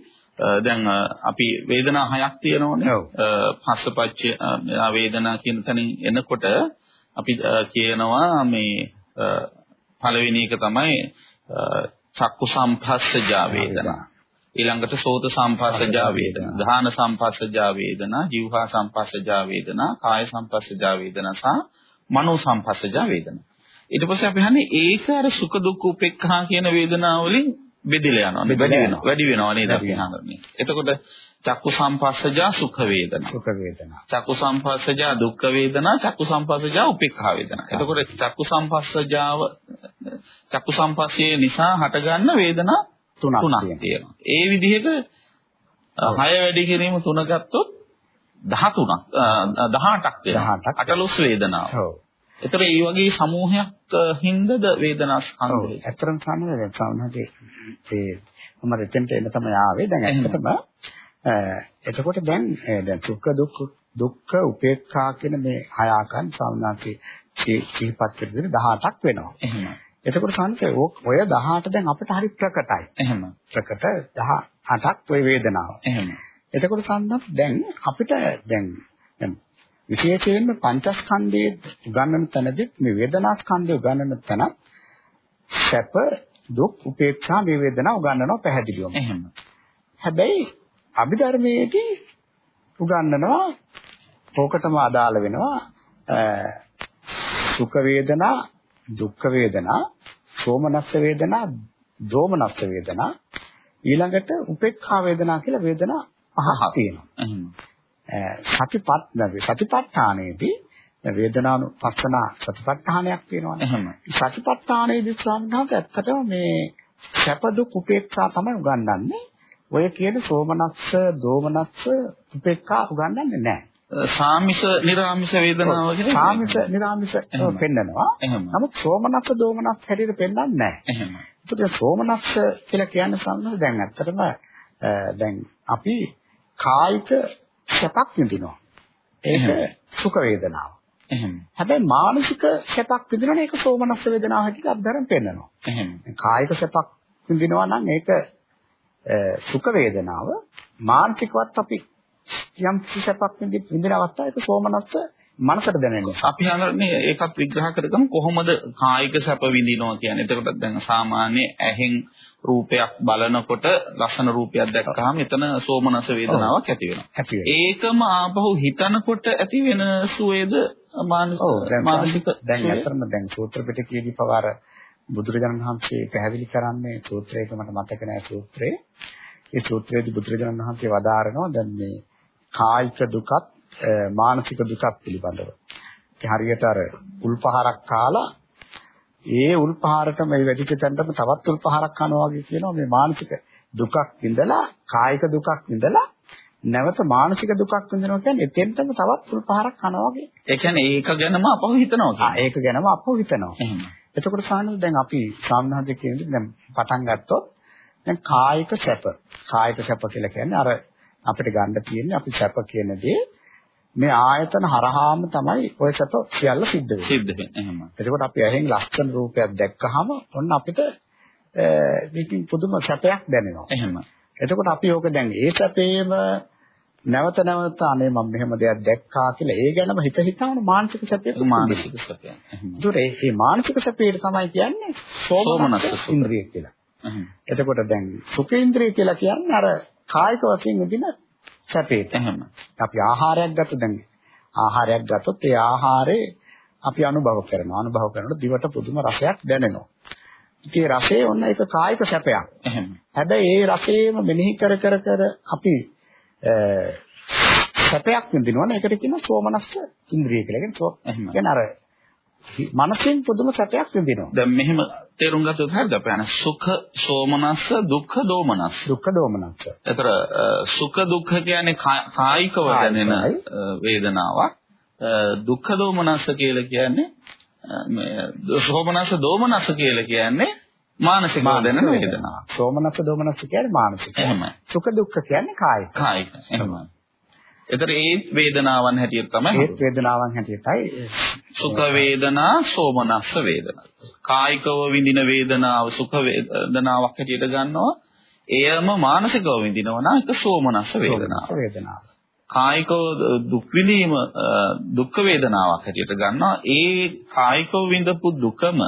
දැන් අපි වේදනා හයක් තියෙනවනේ. පස්සපච්ච වේදනා කියන තැනින් එනකොට අපි කියනවා මේ පළවෙනි එක තමයි චක්කු සම්පස්සජා වේදනා. ඊළඟට සෝත සම්පස්සජා වේදනා, ධාන සම්පස්සජා වේදනා, જીවහා සම්පස්සජා වේදනා, කාය සම්පස්සජා වේදනා සහ මනෝ සම්පස්සජා වේදනා. ඊට පස්සේ අපි හන්නේ ඒක අර සුඛ දුක්ඛ උපේක්ඛා කියන වේදනා වලින් බෙදලා යනවා. වැඩි වෙනවා. වැඩි වෙනවා නේද අපි හඳුන්නේ. එතකොට චක්කු සම්පස්සජා සුඛ වේදනා. සුඛ වේදනා. චක්කු සම්පස්සජා දුක්ඛ වේදනා, චක්කු සම්පස්සජා උපේක්ඛා වේදනා. එතකොට චක්කු සම්පස්සජාව චක්කු සම්පස්සේ නිසා හටගන්න වේදනා තුනක් තියෙනවා. ඒ විදිහට 6 වැඩි කිරීම තුන ගත්තොත් 13ක් 18ක් තියෙනවා. 18 වේදනාව. ඔව්. ඒතර මේ වගේ සමූහයක් හින්දද වේදනා ස්කන්ධය. ඇත්තටම තමයි දැන් සාමාන්‍යයෙන් ඒ මම රෙතෙන්ට එන්න තමයි ආවේ. දැන් ඇත්තටම එතකොට දැන් දැන් සුඛ දුක්ඛ දුක්ඛ උපේක්ඛා කියන මේ හය ආකාරන් සාමාන්‍යයෙන් සිහිපත් කරගෙන 18ක් වෙනවා. එහෙම. එතකොට සංකේ ඔය 18 දැන් අපිට හරි ප්‍රකටයි. එහෙම. ප්‍රකට 18ක් ඔය වේදනාව. එහෙම. එතකොට සම්මත දැන් අපිට දැන් විශේෂයෙන්ම පංචස්කන්ධයේ උගන්වන තැනදී මේ වේදනා ස්කන්ධය උගන්වන තැන සැප දුක් උපේක්ෂා මේ වේදනා උගන්වනවා පැහැදිලිවම. එහෙම. හැබැයි අභිධර්මයේදී උගන්වනවා ඕකටම අදාළ වෙනවා සුඛ වේදනා දුක්ඛ වේදනා සෝමනස්ස වේදනා දෝමනස්ස වේදනා ඊළඟට උපේක්ඛා වේදනා කියලා වේදනා පහක් තියෙනවා. සතිපත් නැවේ සතිපට්ඨානයේදී වේදනානුපස්සන සතිපට්ඨානයක් තියෙනවානේ. එහෙම. සතිපට්ඨානයේදී ස්වාමීන් වහන්සේ ඇත්තටම මේ සැප දුක් උපේක්ෂා තමයි උගන්වන්නේ. ඔය කියන සෝමනස්ස, දෝමනස්ස, උපේක්ඛා උගන්වන්නේ නැහැ. සාමිස, නිර්ආමිස වේදනාව කියන්නේ සාමිස, නිර්ආමිස පෙන්නනවා. නමුත් සෝමනස්ස, දෝමනස්ස හැටියට පෙන්නන්නේ නැහැ. එහෙම. ඒකද සෝමනස්ස කියලා කියන්නේ සම්මත දැන් ඇත්තටම දැන් අපි කායික සැපක් විඳිනවා. ඒක සුඛ වේදනාව. එහෙම. හැබැයි මානසික සැපක් විඳිනවනේ ඒක සෝමනස්ස වේදනාව හැටියට අත්දැකීම් පෙන්නනවා. එහෙම. කායික සැපක් විඳිනවා නම් ඒක සුඛ වේදනාව මානසිකවත් අපි යම් සැපක් විඳින අවස්ථාවක සෝමනස්ස මනසට දැනෙන්නේ. අපි හඳුනන්නේ ඒකත් විග්‍රහ කරගමු කොහොමද කායික සැප විඳිනවා කියන්නේ. එතකොට දැන් සාමාන්‍ය ඇහෙන් රූපයක් බලනකොට ලස්සන රූපයක් දැක්කහම එතන සෝමනස වේදනාවක් ඇති වෙනවා. ඒකම ආපහු හිතනකොට ඇති වෙන සුවේද මානසික දැන් අතරම දැන් සූත්‍ර පිටකයේදී පවාර බුදුරජාණන් වහන්සේ පැහැදිලි කරන්නේ සූත්‍රයක මට මතක නැහැ සූත්‍රේ. ඒ සූත්‍රයේදී බුදුරජාණන් වහන්සේ වදාරනවා දැන් මේ කායික දුකත් මානසික දුකත් පිළිබඳව. ඒ හරියට අර උල්පහරක් කාලා ඒ උල්පහරට මේ වැඩිච තැනටම තවත් උල්පහරක් කනවා වගේ කියනවා මේ මානසික දුකක් විඳලා කායික දුකක් විඳලා නැවත මානසික දුකක් විඳිනවා කියන්නේ එතෙන්ටම තවත් උල්පහරක් කනවා වගේ. ඒ කියන්නේ ඒක ගැනම අපහු හිතනවා ආ ඒක ගැනම අපහු හිතනවා. එතකොට සාහනද දැන් අපි සාමනාද කියන්නේ දැන් පටන් ගත්තොත් දැන් කායික සැප. කායික සැප කියලා කියන්නේ අර අපිට ගන්න තියෙන්නේ අපි සැප කියන දේ මේ ආයතන හරහාම තමයි ඔය සැප සියල්ල සිද්ධ වෙන්නේ. සිද්ධ වෙන්නේ. එහෙම. එතකොට අපි ඇහෙන් ලස්සන රූපයක් දැක්කහම ඔන්න අපිට මේකින් පුදුම සැපයක් දැනෙනවා. එහෙම. එතකොට අපි ඕක දැන් ඒ සැපේම නැවත නැවත අනේ මම මෙහෙම දෙයක් දැක්කා කියලා ඒ ගැනම හිත හිතාම මානසික සැපයක් මානසික සැපය. ඒතර මේ මානසික සැපේට තමයි කියන්නේ සෝමනස්ස ඉන්ද්‍රිය කියලා. එතකොට දැන් සුඛ ඉන්ද්‍රිය කියලා කියන්නේ අර කායික වශයෙන් විඳින සැපේට. එහෙම. අපි ආහාරයක් ගත්ත දැන් ආහාරයක් ගත්තොත් ඒ ආහාරේ අපි අනුභව කරනවා. අනුභව කරනකොට දිවට පුදුම රසයක් දැනෙනවා. ඒ රසය ඔන්න ඒක කායික සැපයක්. එහෙම. හැබැයි ඒ රසයේම මෙනෙහි කර කර කර අපි සැපයක් විඳිනවනේ ඒකට කියනවා සෝමනස්ස ඉන්ද්‍රිය කියලා. කියන්නේ. කියන්නේ අර මනසෙන් පුදුම සැපයක් විඳිනවා. දැන් මෙහෙම තේරුම් ගත්තොත් හරියද අපි අන සුඛ සෝමනස්ස දුක්ඛ දෝමනස්ස. දුක්ඛ දෝමනස්ස. ඒතර සුඛ දුක්ඛ කියන්නේ කායිකව දැනෙන වේදනාවක්. දුක්ඛ දෝමනස්ස කියලා කියන්නේ මේ සෝමනස්ස දෝමනස්ස කියලා කියන්නේ මානසිකව දැනෙන වේදනාවක්. සෝමනස්ස දෝමනස්ස කියන්නේ මානසික. එහෙමයි. සුඛ දුක්ඛ කියන්නේ කායික. කායික. එහෙමයි. ඒතර ඒ වේදනාවන් හැටියට තමයි ඒත් වේදනාවන් හැටියටයි සුඛ වේදනා සෝමනස්ස වේදනා. කායිකව විඳින වේදනාව සුඛ වේදනාවක් හැටියට ගන්නවා. එයම මානසිකව විඳිනවා නම් ඒක සෝමනස්ස වේදනාව. වේදනාව. කායිකව දුක් විඳීම දුක් වේදනාවක් හැටියට ගන්නවා. ඒ කායිකව විඳපු දුකම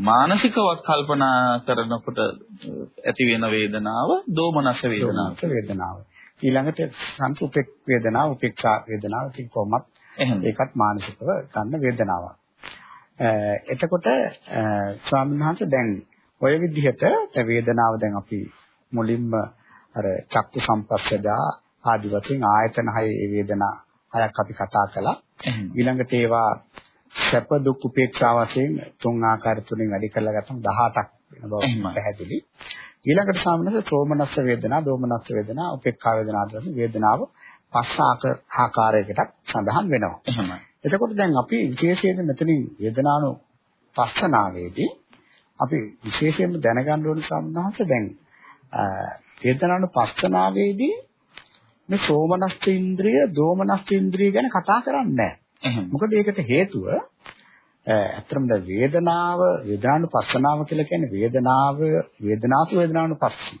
මානසිකව කල්පනා කරනකොට ඇති වෙන වේදනාව දෝමනස්ස වේදනාව. වේදනාව. ඊළඟට සංසුපෙක් වේදනාව, උපේක්ෂා වේදනාව කොහොමත් එහෙම. ඒකත් මානසිකව ගන්න වේදනාවක්. එතකොට ස්වාමීන් වහන්සේ දැන් ඔය විදිහට දැන් වේදනාව දැන් අපි මුලින්ම අර චක්කු සම්පස්සදා ආදි වශයෙන් ආයතන හයේ වේදනා හයක් අපි කතා කළා. ඊළඟට ඒවා සැප දුක් උපේක්ෂා වශයෙන් තුන් ආකාර තුනෙන් වැඩි කරලා ගත්තම 18ක් වෙන බව පැහැදිලි. ඊළඟට සාමාන්‍යයෙන් සෝමනස්ස වේදනා, දෝමනස්ස වේදනා, උපේක්ඛා වේදනා ආදී වේදනාව පස් ආකාරයකට සඳහන් වෙනවා. එහෙමයි. එතකොට දැන් අපි විශේෂයෙන් මෙතනින් වේදනානු පස්සනාවේදී අපි විශේෂයෙන්ම දැනගන්න ඕන සම්හස දැන් වේදනානු පස්සනාවේදී මේ සෝමනස්ස ඉන්ද්‍රිය, දෝමනස්ස ඉන්ද්‍රිය ගැන කතා කරන්නේ නැහැ. මොකද ඒකට හේතුව ඇත්තටම දැන් වේදනාව වේදානුපස්සනාව කියලා කියන්නේ වේදනාව වේදනාසු වේදනානුපස්සී.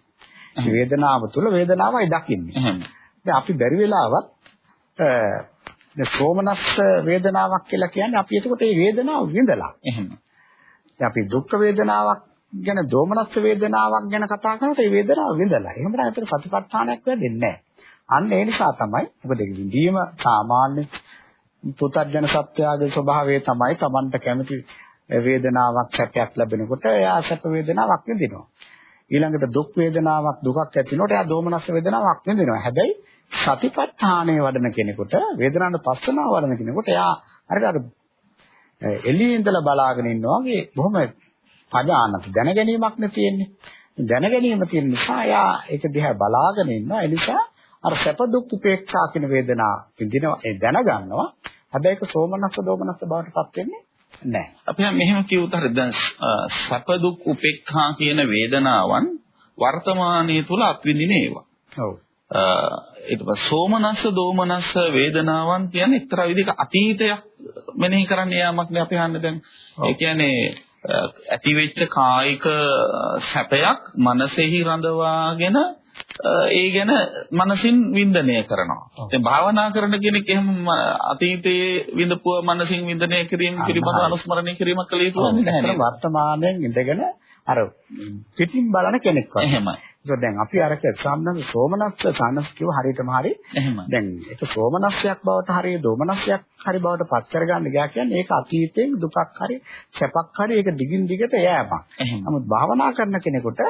වේදනාව තුළ වේදනාවයි දකින්නේ. දැන් අපි බැරි වෙලාවත් දැන් සෝමනස්ස වේදනාවක් කියලා කියන්නේ අපි එතකොට මේ වේදනාව විඳලා. එහෙම. දැන් අපි දුක් වේදනාවක් ගැන දෝමනස්ස වේදනාවක් ගැන කතා කරනකොට මේ වේදනාව විඳලා. එහෙම නම් ඒතර සතිපට්ඨානයක් වෙන්නේ නැහැ. අන්න ඒ නිසා තමයි මොකද විඳීම සාමාන්‍ය පුතර්ජන සත්‍යයේ ස්වභාවය තමයි Tamanට කැමති වේදනාවක් සැපයක් ලැබෙනකොට එයා සැප වේදනාවක් විඳිනවා. ඊළඟට දුක් වේදනාවක් දුකක් ඇතිවෙනකොට එයා දෝමනස්ස වේදනාවක් විඳිනවා. හැබැයි සතිපට්ඨානය වඩන කෙනෙකුට වේදනාන පස්සනාව වඩන කෙනෙකුට එයා හරියට අර එළියේ ඉඳලා බලාගෙන ඉන්නවා වගේ බොහොම පජානත දැනගැනීමක් නේ තියෙන්නේ. දැනගැනීම තියෙන නිසා එයා ඒක දිහා බලාගෙන ඉන්නවා. ඒ නිසා අර සැප දුක් උපේක්ෂා කියන වේදනා විඳිනවා ඒ දැනගන්නවා. හැබැයි ඒක සෝමනස්ස දෝමනස්ස බවට පත් වෙන්නේ නැහැ. අපි මෙහෙම කිව්වොත් හරිය දැන් සැප දුක් උපේක්ඛා කියන වේදනාවන් වර්තමානයේ තුල අත්විඳින ඒවා. ඔව්. ඊට පස්සේ සෝමනස්ස දෝමනස්ස වේදනාවන් කියන්නේ එක්තරා විදිහක අතීතයක් මෙනෙහි කරන්න යාමක් නේ අපි හන්නේ දැන්. ඒ කියන්නේ ඇතිවෙච්ච කායික සැපයක් මනසෙහි රඳවාගෙන ඒ ගැන මනසින් වින්දනය කරනවා. දැන් භාවනා කරන කෙනෙක් එහෙම අතීතයේ විඳපුව මනසින් වින්දනය කිරීම හරි. අනුස්මරණය කිරීමක් කළ යුතු වෙන්නේ නැහැ? වර්තමානයෙන් ඉඳගෙන අර පිටින් බලන කෙනෙක් වගේ. එහෙමයි. ඒක දැන් අපි අරක සාමනස් සෝමනස්ස සානස් කිව්ව හරියටම හරි. දැන් ඒක සෝමනස්සයක් බවට හරි දෝමනස්සයක් හරි බවට පත් කරගන්න ගියා කියන්නේ ඒක අතීතයෙන් දුකක් හරි සැපක් හරි ඒක දිගින් දිගට යෑමක්. නමුත් භාවනා කරන කෙනෙකුට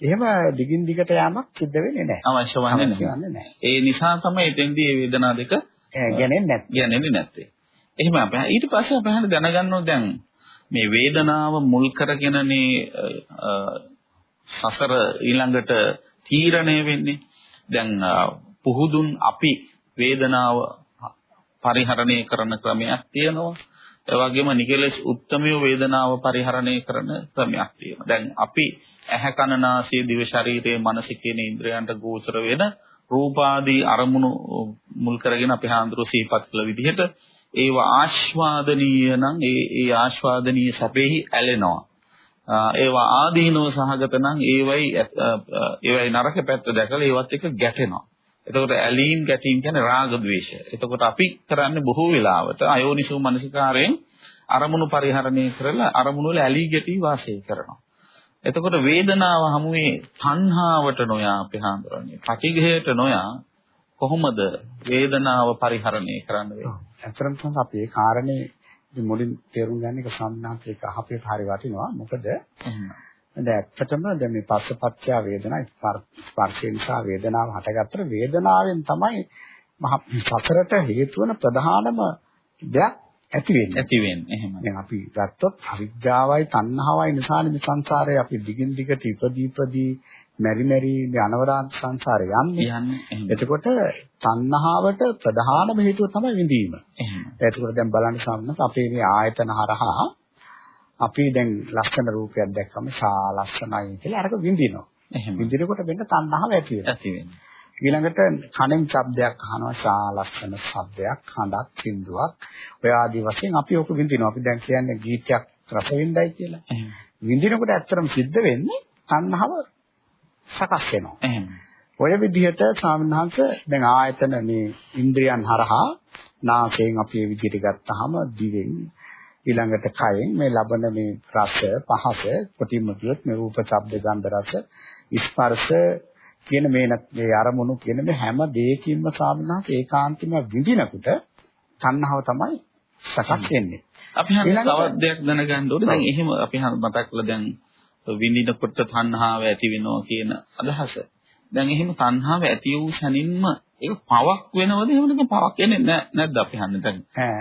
එහෙම දිගින් දිගට යamak සිද්ධ වෙන්නේ නැහැ. අවශ්‍ය වන්නේ නැහැ. ඒ නිසා තමයි එතෙන්දී මේ වේදනා දෙක ගැනෙන්නේ නැත්තේ. ගැනෙන්නේ නැත්තේ. එහෙම අපි ඊට පස්සේ අපි හරියට දැනගන්න ඕන දැන් මේ වේදනාව මුල් කරගෙනනේ සසර ඊළඟට තීරණය වෙන්නේ. දැන් පුහුදුන් අපි වේදනාව පරිහරණය කරන ක්‍රමයක් තියෙනවා. ඒ වගේම නිකලස් උත්තමිය වේදනාව පරිහරණය කරන ක්‍රමයක් තියෙනවා. දැන් අපි ඇහැ කන නාසය දිව ශරීරයේ මනස කියන ඉන්ද්‍රයන්ට ගෝචර වෙන රූපාදී අරමුණු මුල් කරගෙන අපි හාඳුරු සිහිපත් කළ විදිහට ඒව ආස්වාදනීය නම් ඒ ඒ ආස්වාදනීය සැපෙහි ඇලෙනවා. ඒවා ආදීනව සහගත නම් ඒවයි ඒවයි නරක පැත්ත දැකලා ඒවත් එක ගැටෙනවා. එතකොට ඇලීම් ගැටීම් කියන්නේ රාග ద్వේෂ. එතකොට අපි කරන්නේ බොහෝ වෙලාවට අයෝනිසෝ මනසිකාරයෙන් අරමුණු පරිහරණය කරලා අරමුණු වල ඇලී ගැටී වාසය කරනවා. එතකොට වේදනාව හමුවේ තණ්හාවට නොයා අපි හඳුරන්නේ. පටිඝයට නොයා කොහොමද වේදනාව පරිහරණය කරන්න වෙන්නේ? ඇත්තටම තමයි අපි ඒ කාරණේ මුලින් තේරුම් ගන්න එක සම්මාත් ඒක අහපේට හරි වටිනවා. මොකද දැන් ඇත්තටම දැන් මේ පස්සපච්චය වේදනා ස්පර්ශය නිසා වේදනාව හටගත්තට වේදනාවෙන් තමයි සතරට හේතු වන ප්‍රධානම දෙයක් ඇති වෙන්නේ. ඇති වෙන්නේ. එහෙමයි. දැන් අපි ගත්තොත් අවිද්‍යාවයි තණ්හාවයි නිසානේ මේ සංසාරේ අපි දිගින් දිගට ඉපදී ඉපදී මෙරි මෙරි මේ අනවරාන්ත සංසාරේ යන්නේ. යන්නේ. එතකොට තණ්හාවට ප්‍රධානම හේතුව තමයි විඳීම. එහෙමයි. එතකොට දැන් බලන්න සම්මත අපේ මේ ආයතන හරහා අපි දැන් ලස්සන රූපයක් දැක්කම ශා ලස්සනයි කියලා අරක විඳිනවා. එහෙම. විඳිනකොට වෙන්න තණ්හාව ඇති වෙනවා. ඇති වෙනවා. ඊළඟට කණෙන් ශබ්දයක් අහනවා ශා ලස්සන ශබ්දයක් හඬක් සින්දුවක් ඔය ආදි වශයෙන් අපි ඔක විඳිනවා. අපි දැන් කියන්නේ ගීතයක් රස විඳයි කියලා. විඳිනකොට ඇත්තටම සිද්ධ වෙන්නේ තණ්හාව සකස් වෙනවා. ඔය විදිහට ස්වාමීන් දැන් ආයතන මේ ඉන්ද්‍රියන් හරහා නාසයෙන් අපි මේ විදිහට ගත්තාම දිවෙන් ඊළඟට කයෙන් මේ ලබන මේ රස පහස කොටින්ම කියොත් මේ රූප ශබ්ද ගන්ධ රස ස්පර්ශ කියන මේ මේ අරමුණු කියන මේ හැම දෙයකින්ම සාමනාත ඒකාන්තම විඳිනකොට තණ්හාව තමයි සකස් වෙන්නේ. අපි හරියට තවත් දෙයක් දැනගන්න ඕනේ. දැන් එහෙම අපි මතක් කළා දැන් විඳිනකොට තණ්හාව ඇති වෙනවා කියන අදහස. දැන් එහෙම තණ්හාව ඇති වූ සැනින්ම ඒක පවක් වෙනවද එහෙම නැත්නම් පවක් එන්නේ නැද්ද අපි හන්නේ දැන්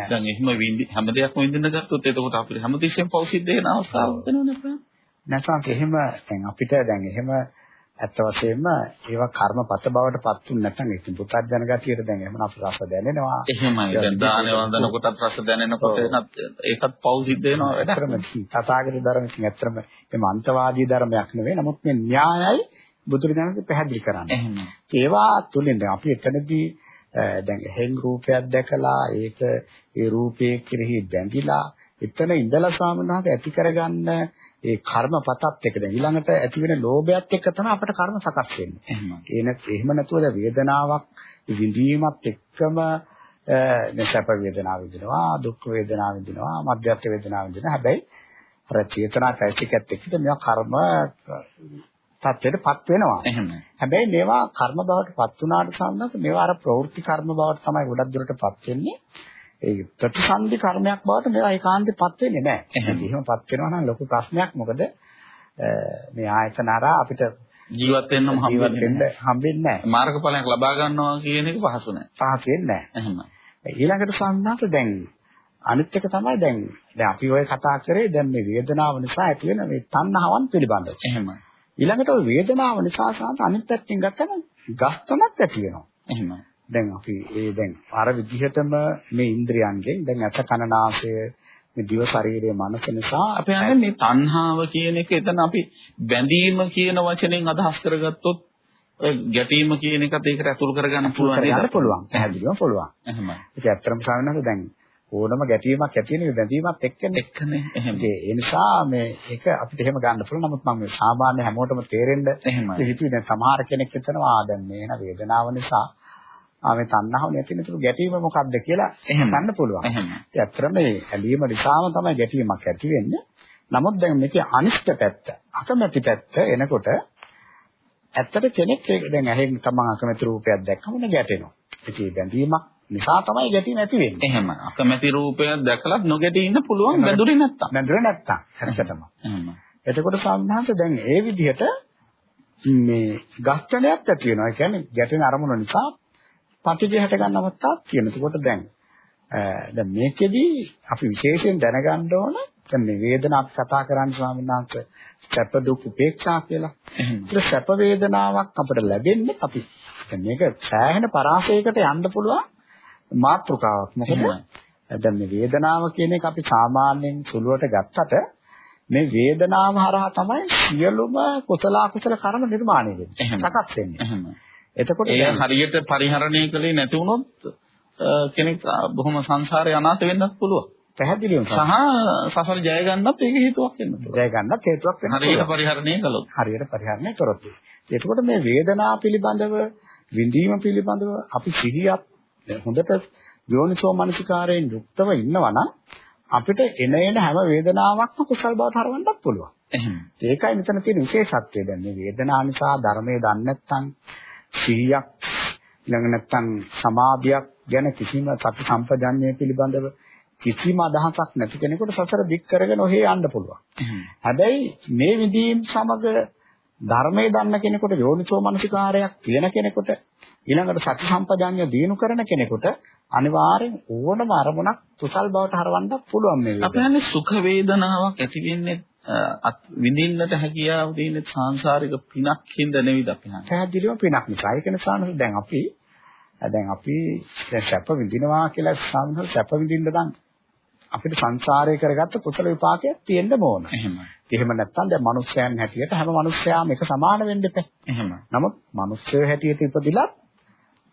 දැන් එහෙම විඳි හැම දෙයක්ම විඳින්න ගත්තොත් එතකොට අපිට හැමතිස්සෙම පව සිද්ධ වෙන අවස්ථාවක් වෙනවනේ අපේ නැත්නම් එහෙම දැන් අපිට දැන් එහෙම ඇත්ත වශයෙන්ම ඒවා කර්මපත බවට පත් වුනේ නැත්නම් ඒක පුතත් ජන ගතියට දැන් එහෙම අපිට රස දැනෙනවා. එහෙමයි. දැන් දාන වන්දනකොටත් රස දැනෙනකොට ඒකත් පව සිද්ධ වෙනවා ඇත්තම තථාගත ධර්මකින් ඇත්තම මේ අන්තවාදී ධර්මයක් නෙවෙයි. නමුත් මේ න්‍යායයි බුදුරජාණන් පැහැදිලි කරන්නේ. එහෙම. ඒවා තුලින් දැන් අපි එතනදී දැන් එහෙන් රූපයක් දැකලා ඒක ඒ රූපයේ කෙරෙහි බැඳිලා එතන ඉඳලා ස්වාමීනාට ඇති කරගන්න ඒ කර්මපතත් එක්ක දැන් ඊළඟට ඇති වෙන ලෝභයත් එක්ක තමයි අපට කර්ම සකස් වෙන්නේ. එහෙම. එහෙම නැතුව වේදනාවක් විඳීමත් එක්කම නැසප වේදනාව විඳිනවා දුක් වේදනාව විඳිනවා මධ්‍යස්ථ වේදනාව විඳිනවා හැබැයි අර චේතනා කයිසිකත් එක්ක මේවා කර්ම තත්ත්වයටපත් වෙනවා. එහෙම. හැබැයි මේවා කර්ම බවටපත් වුණාට සම්බන්ධව මේවා අර ප්‍රවෘත්ති කර්ම බවට තමයි ගොඩක් දුරටපත් වෙන්නේ. ඒ ප්‍රතිසන්දි කර්මයක් බවට මේවා ඒකාන්තෙපත් වෙන්නේ නැහැ. එහෙම. එහෙමපත් වෙනවා නම් ලොකු ප්‍රශ්නයක් මොකද මේ ආයතන අර අපිට ජීවත් වෙන්නම හම්බෙන්නේ නැහැ. මාර්ගඵලයක් ලබා ගන්නවා කියන එක පහසු නෑ. පහසු වෙන්නේ නැහැ. ඊළඟට සම්බන්ධව දැන් අනිත් එක තමයි දැන් දැන් අපි ඔය කතා කරේ දැන් මේ වේදනාව නිසා ඇති වෙන මේ තණ්හාවන් පිළිබඳව. එහෙමයි. ඊළඟට ওই වේදනාව නිසා සාත අනිත් පැත්තෙන් ගත්තම ගස්තනක් ඇති වෙනවා. එහෙමයි. දැන් අපි ඒ දැන් අර විදිහටම මේ ඉන්ද්‍රියන්ගෙන් දැන් අත කන නාසය මේ දිව ශරීරයේ මනස නිසා අපි හන්නේ මේ තණ්හාව කියන එක එතන අපි බැඳීම කියන වචනෙන් අදහස් කරගත්තොත් ගැටීම කියන එකත් ඒකට ඇතුල් කරගන්න පුළුවන් නේද? පුළුවන්. පැහැදිලිවම පුළුවන්. එහෙමයි. ඒක ඇත්තටම සාමාන්‍යයෙන් දැන් ඕනම ගැටීමක් ඇති වෙන බැඳීමක් එක්කනේ. එක්කනේ. එහෙම. ඒ නිසා මේ ඒක අපිට එහෙම ගන්න පුළුවන්. නමුත් මම සාමාන්‍ය හැමෝටම තේරෙන්න එහෙමයි. හිතුවේ දැන් සමහර කෙනෙක් හිතනවා දැන් මේ න වේදනාව නිසා ආ මේ තණ්හාව නැති නතුරු ගැටීම මොකක්ද කියලා එහෙම ගන්න පුළුවන්. එහෙම. ඒ ඇත්තටම මේ ඇලීම නිසාම තමයි ගැටීමක් ඇති වෙන්නේ. නමුත් දැන් මේකේ අනිෂ්ට පැත්ත, අකමැති පැත්ත එනකොට ඇත්තට කෙනෙක් දැන් ඇහෙන් තමන් අකමැති රූපයක් දැක්කම ගැටෙනවා. ඒකේ බැඳීමක් නිසා තමයි ගැටීම ඇති වෙන්නේ. එහෙම. අකමැති රූපයක් දැකලත් නොගැටී ඉන්න පුළුවන් බැඳුනේ නැත්තම්. බැඳුනේ නැත්තම්. ඇත්තටම. එහෙම. එතකොට සම්හාස දැන් ඒ විදිහට මේ ඝට්ටනයක් ඇති වෙනවා. ඒ කියන්නේ ගැටෙන අරමුණ නිසා පටිඝය හැට ගන්න අවස්ථාවක් තියෙනවා. ඒකට දැන් දැන් මේකෙදි අපි විශේෂයෙන් දැනගන්න ඕන දැන් මේ වේදනාවක් කතා කරන්නේ ස්වාමීන් වහන්සේ සැප දුක් උපේක්ෂා කියලා. ඒක සැප වේදනාවක් අපිට ලැබෙන්නේ අපි දැන් මේක සෑහෙන පරාසයකට යන්න පුළුවන් මාත්‍රකාවක්. මොකද දැන් මේ වේදනාව කියන එක අපි සාමාන්‍යයෙන් සුළුවට ගත්තට මේ වේදනාව හරහා තමයි සියලුම කුසල අකුසල කර්ම නිර්මාණය වෙන්නේ. සකස් වෙන්නේ. එතකොට ඒ හරියට පරිහරණය කළේ නැති වුණොත් කෙනෙක් බොහොම සංසාරේ අනාථ වෙන්නත් පුළුවන්. පැහැදිලිවම සහ සසර ජය ගන්නත් ඒක හේතුවක් වෙන්න පුළුවන්. ජය ගන්නත් හේතුවක් වෙන්න පුළුවන්. හරියට පරිහරණය කළොත්. හරියට පරිහරණය කරොත්. එතකොට මේ වේදනාව පිළිබඳව විඳීම පිළිබඳව අපි සිහියක් හොඳට යෝනිසෝ මනසිකාරයෙන් යුක්තව ඉන්නවා නම් අපිට එන එන හැම වේදනාවක්ම කුසල් බවට හරවන්නත් පුළුවන්. එහෙනම් ඒකයි මෙතන තියෙන විශේෂත්වය. දැන් මේ වේදනාව නිසා ධර්මයේ දන්නේ නැත්නම් සිහියක් ළඟ නැත්නම් සමාධියක් ගැන කිසිම සති සම්පජඤ්ඤය පිළිබඳව කිසිම අදහසක් නැති කෙනෙකුට සසර දික් කරගෙන ඔහේ යන්න පුළුවන්. හැබැයි මේ විදීම් සමග ධර්මයේ දන්න කෙනෙකුට යෝනිසෝ මනසිකාරයක් තියෙන කෙනෙකුට ඊළඟට සති සම්පජාඤ්ඤ දිනු කරන කෙනෙකුට අනිවාර්යෙන් ඕනම අරමුණක් කුසල් බවට හරවන්න පුළුවන් මේ වේදනාව. අපි හන්නේ සුඛ වේදනාවක් ඇති වෙන්නේ විඳින්නට හැකියාව තියෙන සාංශාරික පිනක් හින්දා නෙවෙයිද අපි හන්නේ. පැහැදිලිව පිනක් නිසා. ඒක නිසා දැන් අපි දැන් අපි දැන් සැප විඳිනවා කියලා සාමාන්‍ය සැප විඳින්න නම් අපිට සංසාරේ කරගත්ත කුසල විපාකයක් තියෙන්න ඕන. එහෙමයි. එහෙම නැත්නම් දැන් මිනිස්යන් හැටියට හැම මිනිස්යාම එක සමාන වෙන්න එපා. එහෙමයි. නමුත් මිනිස්සු හැටියට ඉපදිලා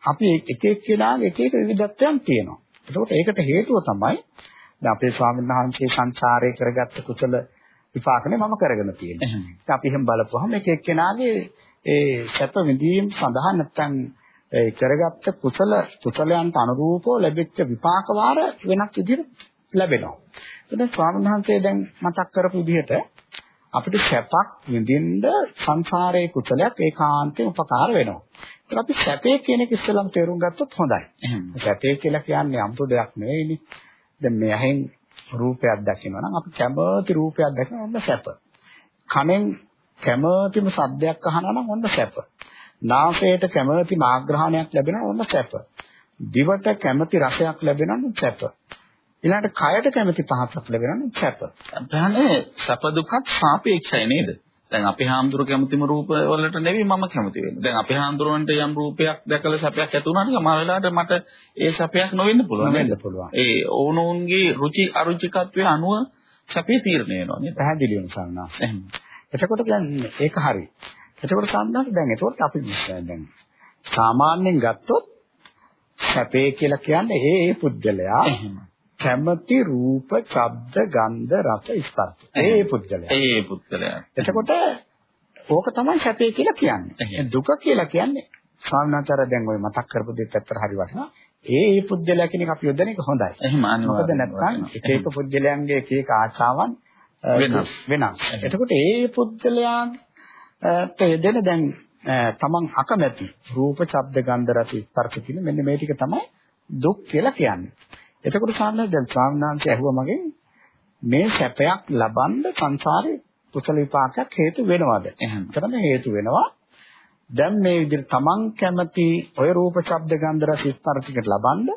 අපි එක එක්කෙනාගේ එක එක විවිධත්වයන් තියෙනවා. ඒකට ඒකට හේතුව තමයි දැන් අපේ ස්වාමීන් වහන්සේ සංසාරේ කරගත්ත කුසල විපාකනේ මම කරගෙන තියෙන්නේ. ඉතින් අපි එහෙම බලපුවහම එක එක්කෙනාගේ ඒ සැප විඳීම් සඳහා නැත්නම් ඒ කරගත්ත කුසල කුසලයන්ට අනුරූපව ලැබිච්ච විපාක වාර වෙනස් විදිහට ලැබෙනවා. එතන ස්වාමීන් වහන්සේ දැන් මතක් කරපු විදිහට අපිට සැපක් විඳින්න සංසාරයේ කුසලයක් ඒකාන්තයෙන් උපකාර වෙනවා. ඒක අපි සැපේ කියන එක ඉස්සෙල්ලාම තේරුම් ගත්තොත් හොඳයි. සැපේ කියලා කියන්නේ 아무තු දෙයක් නෙවෙයිනේ. දැන් මේ ඇහෙන් රූපයක් දකිනවා නම් අපි කැමති රූපයක් දකිනවා ඔන්න සැප. කනෙන් කැමතිම සද්දයක් අහනවා නම් ඔන්න සැප. නාසයට කැමති මාග්‍රහණයක් ලැබෙනවා ඔන්න සැප. දිවට කැමති රසයක් ලැබෙනවා නම් සැප. ඊළඟට කයට කැමති පහසක් ලැබෙනවා නම් සැප. අපහනේ සැප දුකත් සාපේක්ෂයි නේද? දැන් අපි හාමුදුරු කැමතිම රූප වලට නෙවෙයි මම කැමති වෙන්නේ. දැන් අපි හාමුදුරන්ට යම් රූපයක් දැකලා සැපයක් ඇති වුණාට සමහර වෙලාවට මට ඒ සැපයක් නොවෙන්න පුළුවන්. වෙන්න පුළුවන්. ඒ ඕනෝන්ගේ රුචි අරුචිකත්වයේ අනුව සැපේ තීරණය වෙනවා නේද? පැහැදිලිවම සන්නා. එහෙනම්. එතකොට දැන් ඒක හරි. එතකොට සන්නාට දැන් එතකොට අපි දැන් සාමාන්‍යයෙන් ගත්තොත් සැපේ කියලා කියන්නේ ඒ ඒ පුද්ගලයා කැමති රූප, ශබ්ද, ගන්ධ, රස, ස්පර්ශ. ඒ පුද්ගලයා. ඒ පුද්ගලයා. එතකොට ඕක තමයි සැපේ කියලා කියන්නේ. දුක කියලා කියන්නේ ස්වාමීනාචාර දැන් ওই මතක් කරපු දෙයක් ඇත්තට හරි වටිනවා. ඒ ඒ පුද්ගලයා කියන එක අපි යොදන එක හොඳයි. එහෙම අනිවාර්යයෙන්. මොකද නැත්නම් එක එක පුද්ගලයන්ගේ එක එක ආශාවන් වෙනස්. වෙනස්. එතකොට ඒ පුද්ගලයන්ට යෙදෙන දැන් තමන් අකමැති රූප, ශබ්ද, ගන්ධ, රස, ස්පර්ශ කියන මෙන්න මේ ටික තමයි දුක් කියලා කියන්නේ. එතකොට සාමාන්‍යයෙන් දැන් ස්වාමීනාංශය ඇහුවා මගෙන් මේ සැපයක් ලබන්න සංසාරේ කුසල විපාකයක් හේතු වෙනවද? එහෙනම් තමයි හේතු වෙනවා. දැන් මේ විදිහට තමන් කැමති ඔය රූප, ශබ්ද, ගන්ධ, රස, ස්පර්ශිකට ලබන්න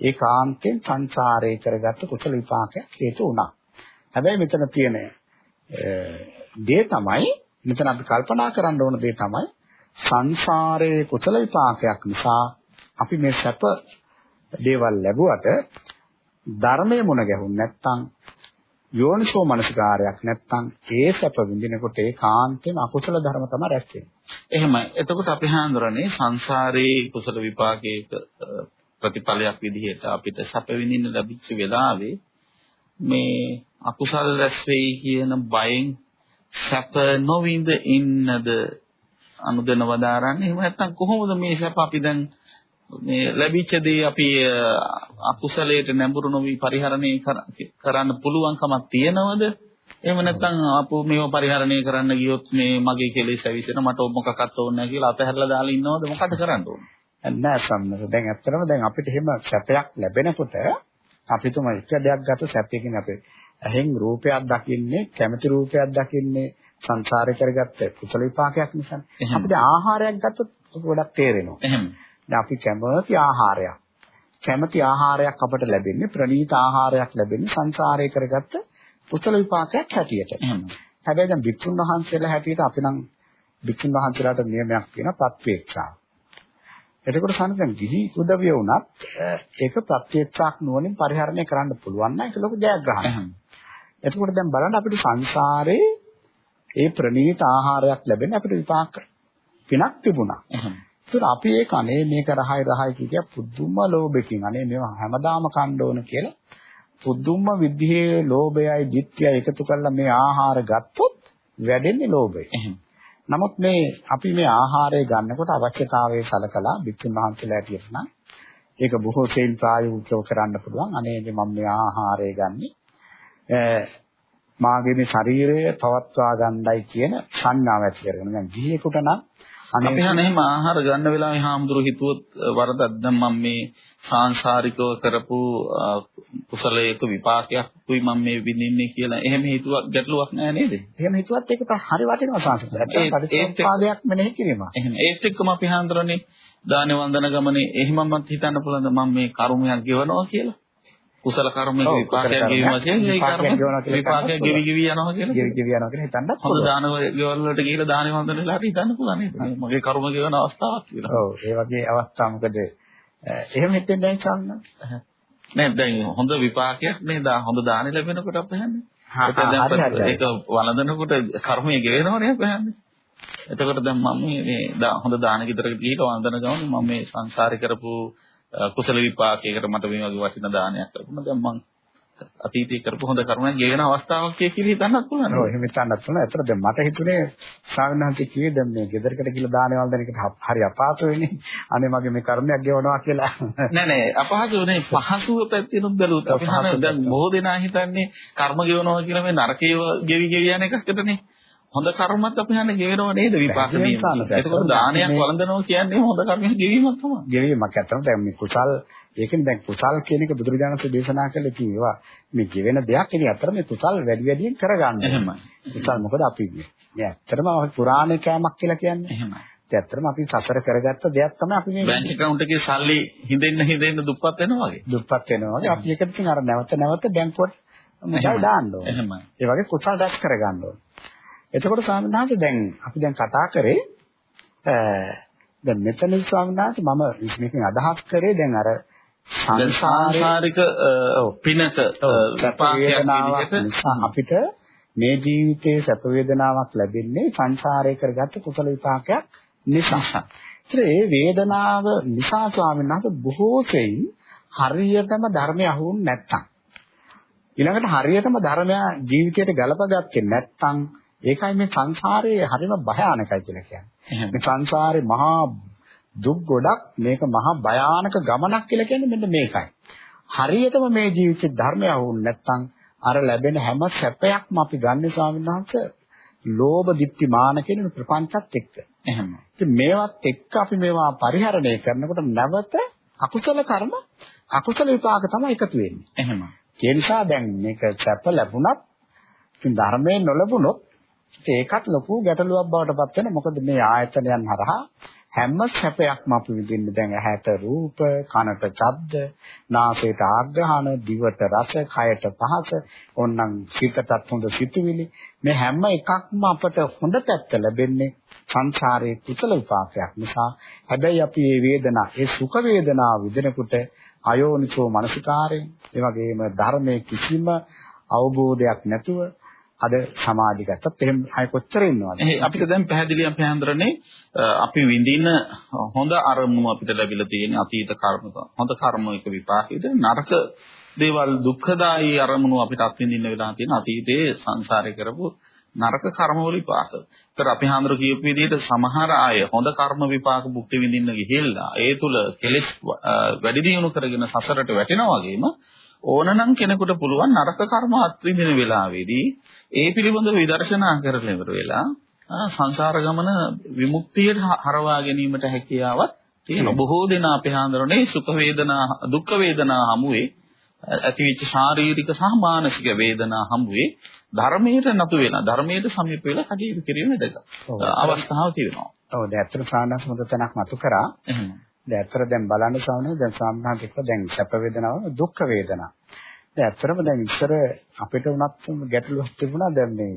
ඒකාන්තයෙන් සංසාරේ කරගත්ත කුසල විපාකයක් හේතු වුණා. හැබැයි මෙතන තියෙන දේ තමයි මෙතන අපි කල්පනා කරන්න ඕන දේ තමයි සංසාරයේ කුසල විපාකයක් නිසා අපි මේ සැප දේවල් ලැබුවට ධර්මයේ මුණ ගැහුන් නැත්නම් යෝනිසෝ මනසිකාරයක් නැත්නම් ඒ සැප විඳිනකොට ඒ කාන්තේම අකුසල ධර්ම තමයි රැස් වෙන්නේ. එහෙමයි. එතකොට අපි හඳුරන්නේ සංසාරේ කුසල විපාකයක ප්‍රතිඵලයක් විදිහට අපිට සැප විඳින්න ලැබිච්ච වෙලාවේ මේ අකුසල් රැස් වෙයි කියන බයෙන් සැප නොවිඳ ඉන්නද අනුදැන වදාරන්නේ. එහෙම නැත්නම් කොහොමද මේ සැප අපි දැන් මේ ලැබිච්ච දේ අපි අකුසලයට නැඹුරු නොවි පරිහරණය කරන්න පුළුවන්කමක් තියනවද? එහෙම නැත්නම් අපු මේව පරිහරණය කරන්න ගියොත් මේ මගේ කෙලෙස් ඇවිසෙන මට මොකක්වත් ඕනේ නැහැ කියලා අතහැරලා දාලා ඉන්නවද මොකද කරන්න ඕනේ? නෑ සම්මත. දැන් ඇත්තටම දැන් අපිට එහෙම සැපයක් ලැබෙනකොට අපි තුම එක දෙයක් ගත සැපයකින් අපේ ඇහෙන් රූපයක් දකින්නේ, කැමති රූපයක් දකින්නේ, සංසාරේ කරගත්ත කුසල විපාකයක්. එහෙම. අපිට ආහාරයක් ගත්තොත් ගොඩක් තේරෙනවා. එහෙම. දැන් අපි කැමති ආහාරයක්. කැමති ආහාරයක් අපට ලැබෙන්නේ ප්‍රණීත ආහාරයක් ලැබෙන්නේ සංසාරේ කරගත්ත කුසල විපාකයක් හැටියට. හැබැයි දැන් වික්ෂුන් වහන්සේලා හැටියට අපි නම් වික්ෂුන් වහන්සේලාට නියමයක් තියෙනවා ප්‍රත්‍යක්ෂා. එතකොට දැන් ගිහි උදවිය වුණත් ඒක ප්‍රත්‍යක්ෂාක් නුවණින් පරිහරණය කරන්න පුළුවන් නම් ඒක ලොකු ජයග්‍රහණයක්. එතකොට දැන් බලන්න අපිට සංසාරේ ඒ ප්‍රණීත ආහාරයක් ලැබෙන්නේ අපිට විපාක පිනක් තිබුණා. ඒතර අපි ඒක අනේ මේක රහයි රහයි කිය පුදුම ලෝභකින් අනේ මේවා හැමදාම කන්න ඕන කියලා පුදුම විදිහේ ලෝභයයි ditthiyයි එකතු කරලා මේ ආහාර ගත්තොත් වැඩෙන්නේ ලෝභය. නමුත් මේ අපි මේ ආහාරය ගන්නකොට අවශ්‍යතාවයේ සලකලා බිත්තුන් වහන්සේලා ඇටියට නම් ඒක බොහෝ සෙයින් ප්‍රායෝගිකව කරන්න පුළුවන්. අනේ මම මේ ආහාරය ගන්නේ මාගේ මේ ශරීරය පවත්වා ගන්නයි කියන සංඥාව ඇති කරගෙන දැන් ගිහියෙකුට නම් අපි එහෙම ආහාර ගන්න වෙලාවේ හාමුදුරු හිතුවොත් අ, වරදක් දැන් මම මේ සාංශාරිකව කරපු කුසලයක විපාකයක් කුයි මම මේ විඳින්නේ කියලා එහෙම හිතුවක් ගැටලුවක් නෑ නේද? එහෙම හිතුවත් ඒක හරි වටිනවා සංස්කෘතිය. ඒ- නැත්නම් පරිසම්පාදයක් මෙනෙහි කිරීම. එහෙම ඒත් එක්කම අපි හාමුදුරනේ දාන වන්දන ගමනේ එහෙමමත් හිතන්න පුළුවන්ද මම මේ කර්මයක් ගෙවනවා කියලා? කුසල කර්මයක විපාකයක් ගෙවීම කියන්නේ විපාකයක් කර්ම විපාකයක් ගෙවි ගෙවි යනවා කියලා. ගෙවි ගෙවි යනවා කියලා හිතන්නත් පුළුවන්. දාන ගෙවල් වලට ගිහිල්ලා දාන වන්දන වෙලාවට හිතන්න පුළුවන් නේද? මගේ කර්ම ගෙවන අවස්ථාවක් කියලා. ඔව් ඒ වගේ අවස්ථා මොකද එහෙම හිතෙන්නේ නැහැ චන්න. නෑ දැන් හොඳ විපාකයක් නේ දා හොඳ දාන ලැබෙනකොට අපි හන්නේ. ඒක දැන් හරි, හරි, හරි. වළඳනකොට කර්මය ගෙවෙනවනේ අපි හන්නේ. එතකොට දැන් මම මේ මේ හොඳ දාන ගෙදරකට ගිහිල්ලා වන්දන ගමන් මම මේ සංසාරේ කරපු කුසල විපාකයකට මට මේ වගේ වටින දානයක් කරපුණා. දැන් මම අතීතයේ කරපු හොඳ කර්මයක් ගෙවෙන අවස්ථාවක් කියලා හිතන්නත් පුළුවන්. ඔව් එහෙම හිතන්නත් පුළුවන්. ඒතර දැන් මට හිතුනේ ශාවිනාන්ති කියේ දැන් මේ ගෙදරකට ගිහලා දානේ වන්දන එකට හරි අපහසු වෙන්නේ. අනේ මගේ මේ කර්මයක් ගෙවනවා කියලා. නෑ නෑ අපහසු නේ පහසුව පැත්තෙනුත් බැලුවොත් අපි දැන්. බොහෝ දෙනා හිතන්නේ කර්ම ගෙවනවා කියලා මේ නරකේව ගෙවි ගෙවි යන එකකටනේ හොඳ කර්මත් අපි හන්නේ ගෙවෙනව නේද විපාක දීම. ඒකෝට දානයක් වළඳනවා කියන්නේ හොඳ කර්මයක් ගෙවීමක් තමයි. ගෙවීමක් ඇත්තම දැන් මේ කුසල් ඒකෙන් දැන් කුසල් කියන එක බුදුරජාණන්සේ දේශනා කළේ කිව්වා මේ ගෙවෙන දෙයක් ඉතින් අතර මේ කුසල් වැඩි වැඩියෙන් කරගන්න. එහෙමයි. කුසල් මොකද අපි මේ මේ ඇත්තටම පුරාණ කෑමක් කියලා කියන්නේ. එහෙමයි. ඇත්තටම අපි සසර කරගත්ත දෙයක් තමයි අපි මේ බැංක් account එකේ සල්ලි හිඳෙන්න හිඳෙන්න දුප්පත් වෙනවා වගේ. දුප්පත් වෙනවා වගේ අපි එකට ඉතින් අර නැවත නැවත බැංකුවට මුදල්. දාන්න ඕනේ. එහෙමයි. ඒ වගේ කුසල් රැස් කරගන්න ඕනේ. එතකොට ස්වාමීන් වහන්සේ දැන් අපි දැන් කතා කරේ දැන් මෙතන ස්වාමීන් වහන්සේ මම මේකෙන් අදහස් කරේ දැන් අර සංසාරික පිනක විපාකයක් අපිට මේ ජීවිතයේ සැප වේදනාවක් ලැබෙන්නේ සංසාරේ කරගත්ත කුසල විපාකයක් නිසා. ඒතර ඒ වේදනාව නිසා ස්වාමීන් වහන්සේ බොහෝ සෙයින් හරියටම ධර්මය අහුුන්නේ නැත්තම්. ඊළඟට හරියටම ධර්මය ජීවිතයට ගලපගත්තේ නැත්තම් ඒකයි මේ සංසාරයේ හරිම භයානකයි කියලා කියන්නේ. මේ සංසාරේ මහා දුක් ගොඩක් මේක මහා භයානක ගමනක් කියලා කියන්නේ මෙන්න මේකයි. හරියටම මේ ජීවිතේ ධර්මය අහුුන්නේ නැත්තම් අර ලැබෙන හැම සැපයක්ම අපි ගන්න ස්වාමීන් වහන්සේ ලෝභ දිට්ඨි මාන කියන ප්‍රපංචත් එක්ක. එහෙම. ඉතින් මේවත් එක්ක අපි මේවා පරිහරණය කරනකොට නැවත අකුසල කර්ම අකුසල විපාක තමයි එකතු වෙන්නේ. එහෙම. ඒ නිසා දැන් මේක සැප ලැබුණත් ඉතින් ධර්මයෙන් නොලැබුණොත් ඒකත් ලොකු ගැටලුවක් බවට පත් වෙන මොකද මේ ආයතනයන් හරහා හැම සැපයක්ම අපි විඳින්නේ දැන් ඇහැට රූප කනට ශබ්ද නාසයට ආග්‍රහණ දිවට රස කයට පහස ඕනනම් සිතටත් හොඳ සිතුවිලි. මේ හැම එකක්ම අපට හොඳ පැත්ත ලැබෙන්නේ සංසාරයේ කුසල විපාකයක් නිසා. හැබැයි අපි මේ වේදනා ඒ සුඛ වේදනාව විඳිනකොට අයෝනිසෝ මනසිකාරයෙන් ඒ වගේම ධර්මයේ කිසිම අවබෝධයක් නැතුව අද සමාජගතත් එහෙම අය කොච්චර ඉන්නවද එහේ අපිට දැන් පැහැදිලි අපි හඳුරන්නේ අපි විඳින හොඳ අරමුණු අපිට ලැබිලා තියෙන අතීත කර්ම හොඳ කර්මයක විපාකෙද නරක දේවල් දුක්ඛදායී අරමුණු අපිට අත්විඳින්න වෙලා තියෙන අතීතයේ සංසාරේ කරපු නරක කර්මවල විපාක. ඒතර අපි හඳුර කියපු විදිහට සමහර අය හොඳ කර්ම විපාක භුක්ති විඳින්න ගිහිල්ලා ඒ තුල කෙලෙස් වැඩි දියුණු කරගෙන සසරට වැටෙනා වගේම ඕනනම් කෙනෙකුට පුළුවන් නරක කර්ම අත්විඳින වෙලාවේදී ඒ පිළිබඳව විදර්ශනා කරලා ඉවර වෙලා සංසාර ගමන විමුක්තියට හරවා ගැනීමට හැකියාවක් තියෙනවා. බොහෝ දෙනා අපේ හාන්දරනේ සුඛ වේදනා දුක්ඛ වේදනා හමුවේ ඇතිවෙච්ච ශාරීරික සහ මානසික වේදනා හමුවේ ධර්මයට නතු වෙලා ධර්මයට සමීප වෙලා කටයුතු කිරීම දෙක. අවස්ථාව තියෙනවා. ඔව් දැන් ඇත්තට සානස් හොඳ තැනක් මතු කරා. දැන් ඇත්තට දැන් බලන්න සානස් දැන් සාමාන්‍යයෙන් එක්ක දැන් සැප වේදනාව දුක් වේදනා. දැන් ඇත්තටම දැන් ඉස්සර අපිට උනත් ගැටලුවක් තිබුණා දැන් මේ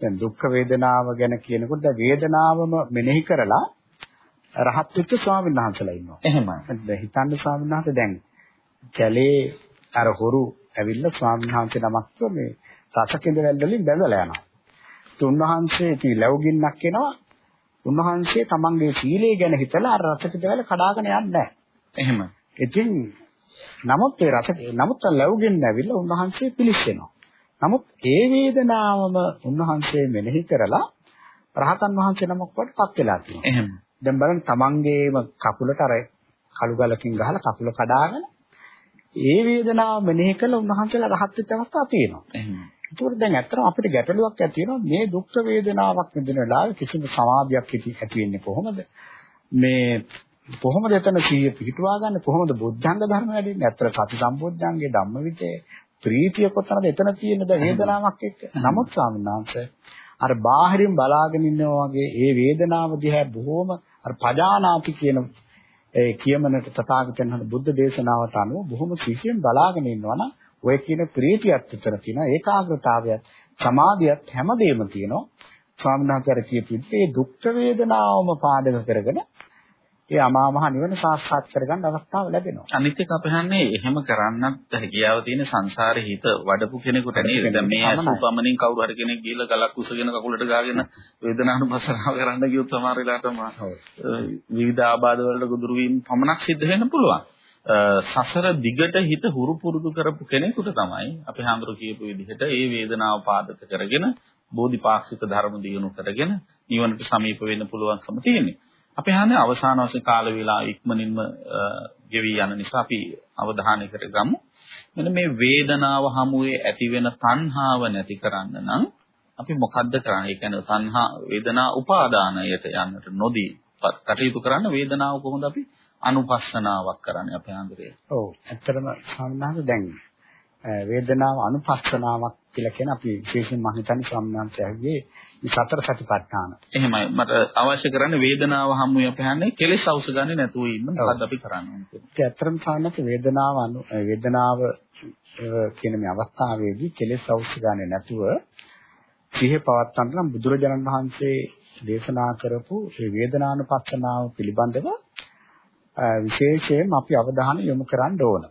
දැන් දුක් වේදනාව ගැන කියනකොට දැන් වේදනාවම මෙනෙහි කරලා රහත් වෙච්ච ස්වාමීන් වහන්සේලා ඉන්නවා. එහෙමයි. දැන් හිතන්න ස්වාමීන් වහන්සේ දැන් කැලේ අර හොරු ඇවිල්ලා ස්වාමීන් වහන්සේ නමක් මේ රසකින්ද වැල් වලින් බැඳලා යනවා. තුන්වහන්සේ ඉති ලැබුගින්නක් එනවා. උන්වහන්සේ තමන්ගේ සීලය ගැන හිතලා අර රසකින්ද වැල් කඩාගෙන යන්නේ. එහෙම. ඉතින් නමුත් ඒ රස නමුත් ලැබුගින්න ඇවිල්ලා උන්වහන්සේ පිලිස්සෙනවා. නමුත් ඒ වේදනාවම උන්වහන්සේ මෙනෙහි කරලා රහතන් වහන්සේ නමක් වටපත් වෙලා තියෙනවා. එහෙම. දැන් බලන්න තමන්ගේම කකුලට අර කළු ගලකින් ගහලා කකුල කඩාගෙන ඒ වේදනාව මෙනෙහි කළ උන්වහන්සේලා රහත් වෙච්ච අවස්ථා තියෙනවා. එහෙම. ඒකෝට දැන් ඇත්තටම අපිට ගැටලුවක් ඇති වෙනවා මේ දුක් වේදනාවක් විඳින වෙලාවේ කිසිම සමාධියක් ඇති වෙන්නේ කොහොමද? මේ කොහොමද එතන සීය පිහිටුවා ගන්න කොහොමද බුද්ධංග ධර්ම වැඩින්නේ? ඇත්තට සති සම්බොධ්‍යංගේ ධම්මවිචේ ප්‍රීතිය කොතනද එතන තියෙන ද වේදනාවක් එක්ක. නමුත් ස්වාමීන් වහන්සේ අර බාහිරින් බලාගෙන ඉන්නවා වගේ ඒ වේදනාව දිහා බොහොම අර පජානාති කියන ඒ කියමනට තථාගතයන් වහන්සේ බුද්ධ දේශනාවට අනුව බොහොම සිහියෙන් බලාගෙන ඉන්නවනම් ඔය කියන ප්‍රීතියත් උතර තියෙනවා ඒකාග්‍රතාවයත් සමාධියත් හැමදේම තියෙනවා ස්වාමීන් වහන්සේ කියපු විදිහේ දුක් වේදනාවම පාදක කරගෙන ඒ අමා මහ නිවන සාක්ෂාත් කරගන්න අවස්ථාව ලැබෙනවා. අනිත් එක අපි හන්නේ එහෙම කරන්නත් හැකියාව තියෙන සංසාරේ හිත වඩපු කෙනෙකුට නේද? දැන් මේ අසුපමණින් කවුරු හරි කෙනෙක් ගිහලා ගලක් උසගෙන කකුලට ගාගෙන වේදනානුපස්සනාව කරන්න ගියොත් සමහර වෙලාවට විවිධ ආබාධ වලට ගොදුරු වීම පමණක් සිද්ධ වෙන්න පුළුවන්. සසර දිගට හිත හුරු පුරුදු කරපු කෙනෙකුට තමයි අපි හඳුරු කියපු විදිහට ඒ වේදනාව පාදක කරගෙන බෝධිපාක්ෂික ධර්ම දියුණු කරගෙන නිවනට සමීප වෙන්න පුළුවන්කම තියෙන්නේ. අපි හන්නේ අවසාන වශයෙන් කාල වේලාව ඉක්මනින්ම ගෙවි යන නිසා අපි අවධානයකට ගමු. මෙන්න මේ වේදනාව හමුවේ ඇති වෙන තණ්හාව නැති කරන්න නම් අපි මොකද්ද කරන්නේ? ඒ කියන්නේ තණ්හා වේදනා උපාදානයට යන්නට නොදී කටයුතු කරන්න වේදනාව කොහොමද අපි අනුපස්සනාවක් කරන්නේ අපේ ආන්දරේ? ඔව්. ඇත්තටම සාමාන්‍යයෙන් දැන් වේදනාව අනුපස්සනාවක් කියලා කියන අපි විශේෂයෙන් මම හිතන්නේ සම්මාන්තයගේ මේ සතර සතිපට්ඨාන. එහෙමයි. මට අවශ්‍ය කරන්නේ වේදනාව හමුවේ අපි හන්නේ කෙලෙස් අවශ්‍ය ගන්නේ නැතුව ඉන්න මොකද්ද අපි කරන්නේ කියලා. ඒ ඇත්තටම සාමාන්‍යයෙන් වේදනාව අනු වේදනාව කියන මේ අවස්ථාවේදී කෙලෙස් අවශ්‍ය ගන්නේ නැතුව සිහිය පවත්වන්න නම් බුදුරජාණන් වහන්සේ දේශනා කරපු මේ වේදනානුපස්සනාව පිළිබඳව විශේෂයෙන් අපි අවධානය යොමු කරන්න ඕන.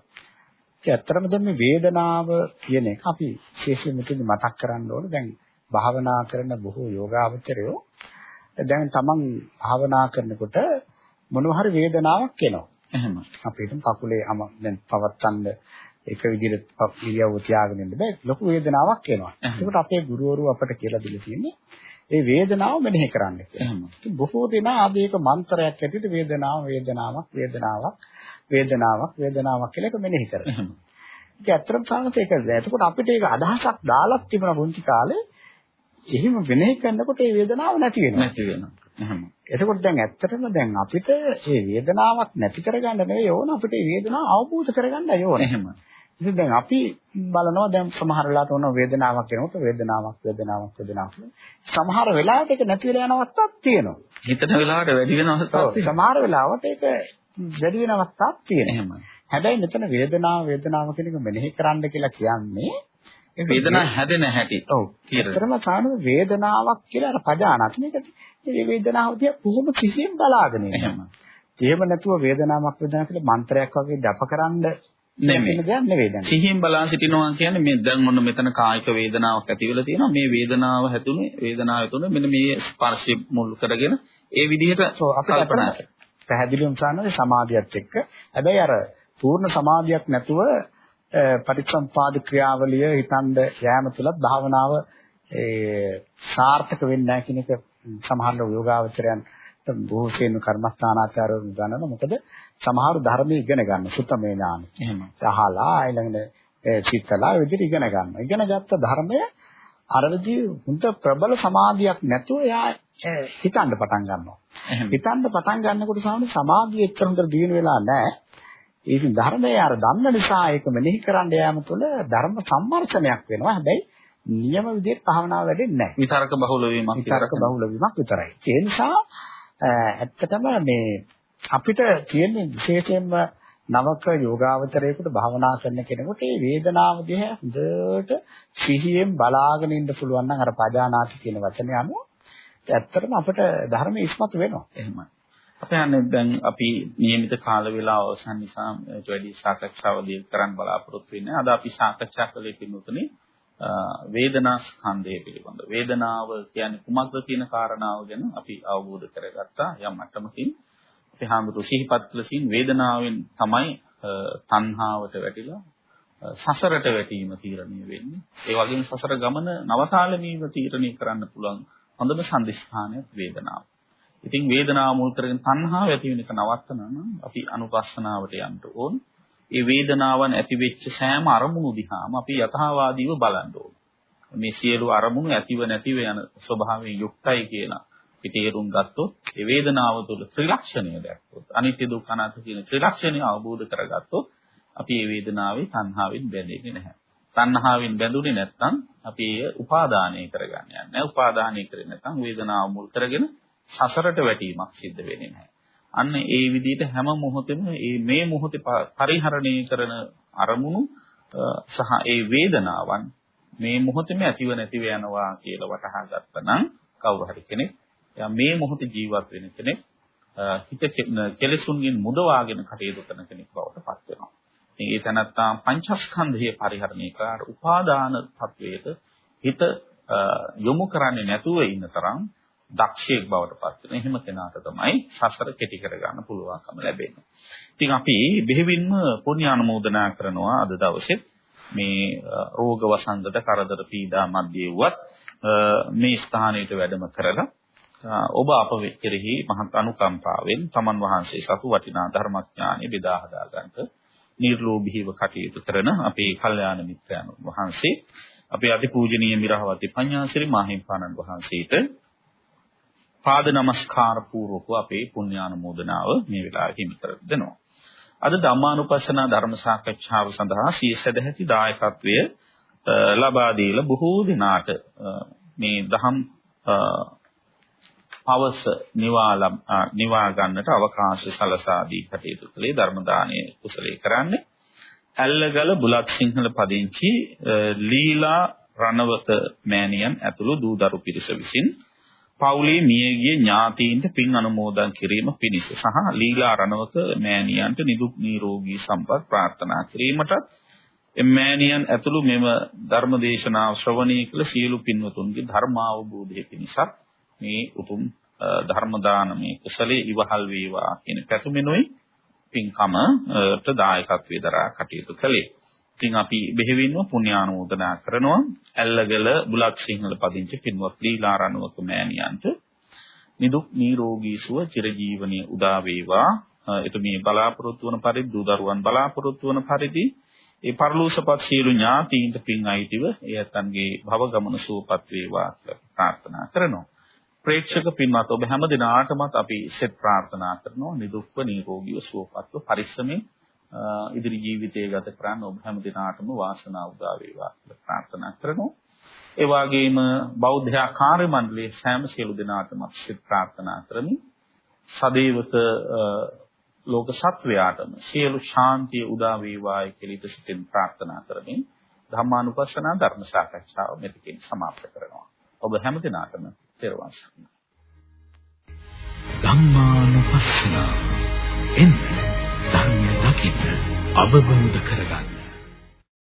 ඒ ඇත්තටම දැන් මේ වේදනාව කියන එක අපි විශේෂයෙන් මෙතන මතක් කරන්න ඕන. දැන් භාවනා කරන බොහෝ යෝගාවචරයෝ දැන් තමන් භාවනා කරනකොට මොනවා හරි වේදනාවක් එනවා. එහෙම. අපි හිතමු කකුලේ අම දැන් පවත්තන්න එක විදිහට ඉරියව්ව තියාගෙන ඉන්න බෑ. ලොකු වේදනාවක් එනවා. ඒකට අපේ ගුරුවරු අපට කියලා දීලා තියෙන්නේ ඒ වේදනාව මෙනෙහි කරන්න කියලා. බොහෝ දෙනා ආදී එක මන්ත්‍රයක් ඇටියට වේදනාව වේදනාවක් වේදනාවක් වේදනාවක් වේදනාවක් කියලා එක මෙනෙහි කරනවා. ඒක ඇත්තටම සාහස ඒක. එතකොට අපිට ඒක අදහසක් දාලා තිබුණා පුංචි කාලේ. එහෙම මෙනෙහි කරනකොට ඒ වේදනාව නැති වෙනවා. නැති වෙනවා. එහෙම. එතකොට දැන් ඇත්තටම දැන් අපිට මේ වේදනාවක් නැති කරගන්න නෙවෙයි ඕන අපිට මේ වේදනාව අවබෝධ කරගන්නයි ඕන. එහෙම. ඉතින් දැන් අපි බලනවා දැන් සමහර වෙලාවට ඕන වේදනාවක් එනකොට වේදනාවක් වේදනාවක් වේදනාවක් සමහර වෙලාවට ඒක නැති වෙලා යන අවස්ථාවක් තියෙනවා. හිතන වෙලාවට වැඩි වෙන අවස්ථාවක් සමහර වෙලාවට ඒක වැඩි වෙන අවස්ථාවක් තියෙනවා. හැබැයි මෙතන වේදනාව වේදනාව කියන එක මෙනෙහි කරන්න කියලා කියන්නේ ඒ වේදනාව හැදෙන හැටි. ඔව්. ඒතරම සාන වේදනාවක් කියලා අර පජානත් මේක මේ වේදනාව දිහා කොහොම කිසිම බලාගෙන ඉන්නවා. එහෙම නැතුව වේදනාවක් වේදනාවක් කියලා මන්ත්‍රයක් වගේ ජපකරනද නෙමෙයි. සිහියෙන් බලා සිටිනවා කියන්නේ මේ දැන් ඔන්න මෙතන කායික වේදනාවක් ඇති වෙලා තියෙනවා. මේ වේදනාව හැතුනේ වේදනාව ඇතුනේ මෙන්න මේ ස්පර්ශය මුල් කරගෙන ඒ විදිහට කල්පනා කරනවා. පැහැදිලිවම සානද සමාධියත් එක්ක. හැබැයි අර පූර්ණ සමාධියක් නැතුව පටිච්චසම්පාද ක්‍රියාවලිය හිතනද යෑම තුලත් භාවනාව ඒ සාර්ථක වෙන්නේ නැහැ කියන එක සමහර යෝගාවචරයන් බොහෝ සේන කර්මස්ථානාචාරවල ගන්නන මොකද සමහර ධර්මයේ ඉගෙන ගන්න සුත්තමේ ඥාන. එහෙම. අහලා ඊළඟට චිත්තලා විදිහට ඉගෙන ගන්නවා. ඉගෙන ගත්ත ධර්මය අර විදිහ හුඟ ප්‍රබල සමාධියක් නැතුව එයා හිතන්න පටන් ගන්නවා. හිතන්න පටන් ගන්නකොට සාමාන්‍ය සමාධිය එච්චර හොඳට දිනු වෙලා නැහැ. ඒකින් ධර්මයේ අර දන්න නිසා ඒක මෙනෙහි කරන්න යාම තුළ ධර්ම සම්මර්ෂණයක් වෙනවා. හැබැයි නියම විදිහට භාවනාව වැඩෙන්නේ නැහැ. විතරක බහුල වීමක් විතරක බහුල වීමක් විතරයි. ඒ නිසා ඇත්තටම මේ අපිට තියෙන විශේෂයෙන්ම නවක යෝගාවචරයකට භාවනා කරන කෙනෙකුට මේ වේදනාව දිහා හොඳට සිහියෙන් බලාගෙන ඉන්න පුළුවන් නම් අර පජානාති කියන වචනේ අනුව ඇත්තටම අපිට ධර්මයේ ඉස්මතු වෙනවා. එහෙමයි. අපේ අනේ දැන් අපි નિયમિત කාල වේලාව අවසන් නිසා ඊට වැඩි සාකච්ඡාව දීර්ඝ කරන්න බලාපොරොත්තු වෙන්නේ. අද අපි සාකච්ඡා කළේ පින්තුනේ වේදනා ස්කන්ධය පිළිබඳ. වේදනාව කියන්නේ කුමක්ද කියන කාරණාව ගැන අපි අවබෝධ කරගත්තා යම් මට්ටමකින්. අපි හාමුදුරු සිහිපත් කළසින් වේදනාවෙන් තමයි තණ්හාවට වැටිලා සසරට වැටීම තීරණය වෙන්නේ. ඒ වගේම සසර ගමන නවතාලමීම තීරණය කරන්න පුළුවන් හොඳම සම්දිස්ථානය වේදනාව. ඉතින් වේදනාව මුල් කරගෙන තණ්හාව ඇති වෙන එක නවත්තන නම් අපි අනුපස්සනාවට යන්න ඕන. ඒ වේදනාවන් ඇති වෙච්ච සෑම අරමුණු දිහාම අපි යථාවාදීව බලන්න ඕන. මේ සියලු අරමුණු ඇතිව නැතිව යන ස්වභාවයෙන් යුක්තයි කියලා අපි තේරුම් ගත්තොත් ඒ වේදනාව තුළ ත්‍රිලක්ෂණය දැක්කොත් අනිත්‍ය දුක්ඛ අනාත්ම කියන ත්‍රිලක්ෂණය අවබෝධ කරගත්තොත් අපි මේ වේදනාවේ තණ්හාවෙන් බැඳෙන්නේ නැහැ. තණ්හාවෙන් බැඳුනේ නැත්නම් අපි ඒ උපාදානය කරගන්න යන්නේ. උපාදානය කරේ නැත්නම් වේදනාව මුල් කරගෙන සසරට වැටීමක් සිද්ධ වෙන්නේ නැහැ. අන්න ඒ විදිහට හැම මොහොතෙම මේ මේ මොහොතේ පරිහරණය කරන අරමුණු සහ ඒ වේදනාවන් මේ මොහොතේම ඇතිව නැතිව යනවා කියලා වටහා ගත්තනම් කවුරු හරි කෙනෙක් එයා මේ මොහොතේ ජීවත් වෙන කෙනෙක් හිත කෙලෙසුන්ගෙන් මුදවාගෙන කටයුතු කරන කෙනෙක් බවට පත් වෙනවා. මේ තනත්තා පංචස්කන්ධය පරිහරණය කර උපාදාන තත්වයට හිත යොමු කරන්නේ නැතුව ඉන්න තරම් දක්ෂයෙක් බවට පත් වෙන. එහෙම කෙනාට තමයි සසර කෙටි කරගන්න පුළුවන්කම ලැබෙන්නේ. ඉතින් අපි බෙහෙවින්ම පුණ්‍ය අනුමෝදනා කරනවා අද දවසේ මේ රෝග වසංගත කරදර පීඩා මැදේ වුවත් මේ ස්ථානයට වැඩම කරලා ඔබ අප කෙරෙහි මහත් අනුකම්පාවෙන් තමන් වහන්සේ සතු වටිනා ධර්මඥානෙ බෙදා හදා ගන්නට නිර්ලෝභීව කටයුතු කරන අපේ කල්යාණ මිත්‍රයන් වහන්සේ අපේ අතිපූජනීය මිරහවති පඤ්ඤාසිරි මාහිම්පාණන් වහන්සේට පාද නමස්කාර පූර්වක අපේ පුණ්‍යානුමෝදනාව මේ වෙලාවේ හිමි කර දෙනවා. අද ධම්මානුපස්සන ධර්ම සාකච්ඡාව සඳහා සීසදැහැති දායකත්වය ලබා දීලා බොහෝ දිනාට මේ දහම් පවස නිවාලම් නිවා ගන්නට අවකාශ සලසා දී කටයුතු කළේ ධර්ම දානයේ කුසලයේ කරන්නේ ඇල්ලගල බුලත් සිංහල පදිංචි ලීලා රණවත මෑණියන් ඇතුළු දූ දරු පිරිස විසින් පවුලේ මියගිය ඥාතීන්ට පින් අනුමෝදන් කිරීම පිණිස සහ ලීලා රණවක මෑණියන්ට නිදුක් නිරෝගී සම්පත් ප්‍රාර්ථනා කිරීමටත් මෑණියන් ඇතුළු මෙම ධර්මදේශනාව ශ්‍රවණය කළ සියලු පින්වතුන්ගේ ධර්මාවබෝධය පිණිසත් මේ උතුම් ධර්ම දානමේ කුසලයේ ඉවහල් වේවා කියන පැතුමිනුයි පින්කමට දායකත්වයේ දරා කටයුතු කළේ. ඉතින් අපි බෙහෙවින්ම පුණ්‍යානුමෝදනා කරනවා. ඇල්ලගල බුලත් සිංහල පදිංචි පින්වත් ලීලාරණවක මෑණියන්ට නිදුක් නිරෝගී සුව චිරජීවනයේ උදා වේවා. එතුමිය බලාපොරොත්තු වන පරිදි දූ දරුවන් බලාපොරොත්තු වන පරිදි ඒ පරලෝසපත් සියලු ඥාතීන්ට පින් අයිතිව ඒ ඇතන්ගේ භව ගමන සුවපත් වේවා කියලා ප්‍රාර්ථනා කරනවා. ප්‍රේක්ෂක පින්වත් ඔබ හැම දිනාටමත් අපි සෙත් ප්‍රාර්ථනා කරනවා. නිදුක්ව නිරෝගීව සුවපත්ව පරිස්සමෙන් ඉදිරි ජීවිතය ගත කරන්න ඔබ හැම දිනාටම වාසනාව උදා වේවා කියලා ප්‍රාර්ථනා කරනවා. ඒ වගේම බෞද්ධ ආකාර්ය මණ්ඩලයේ සෑම සියලු දෙනාටම සිත ප්‍රාර්ථනා කරමි. සදේවත ලෝක සත්වයාටම සියලු ශාන්තිය උදා වේවායි කියලා ඉතින් ප්‍රාර්ථනා කරමින් ධම්මානුපස්සනා ධර්ම සාකච්ඡාව මෙතකින් સમાප්ත කරනවා. ඔබ හැම දිනාටම පෙරවන් සරණයි. ධම්මානුපස්සනා එන්න අවබෝධ කරගන්න.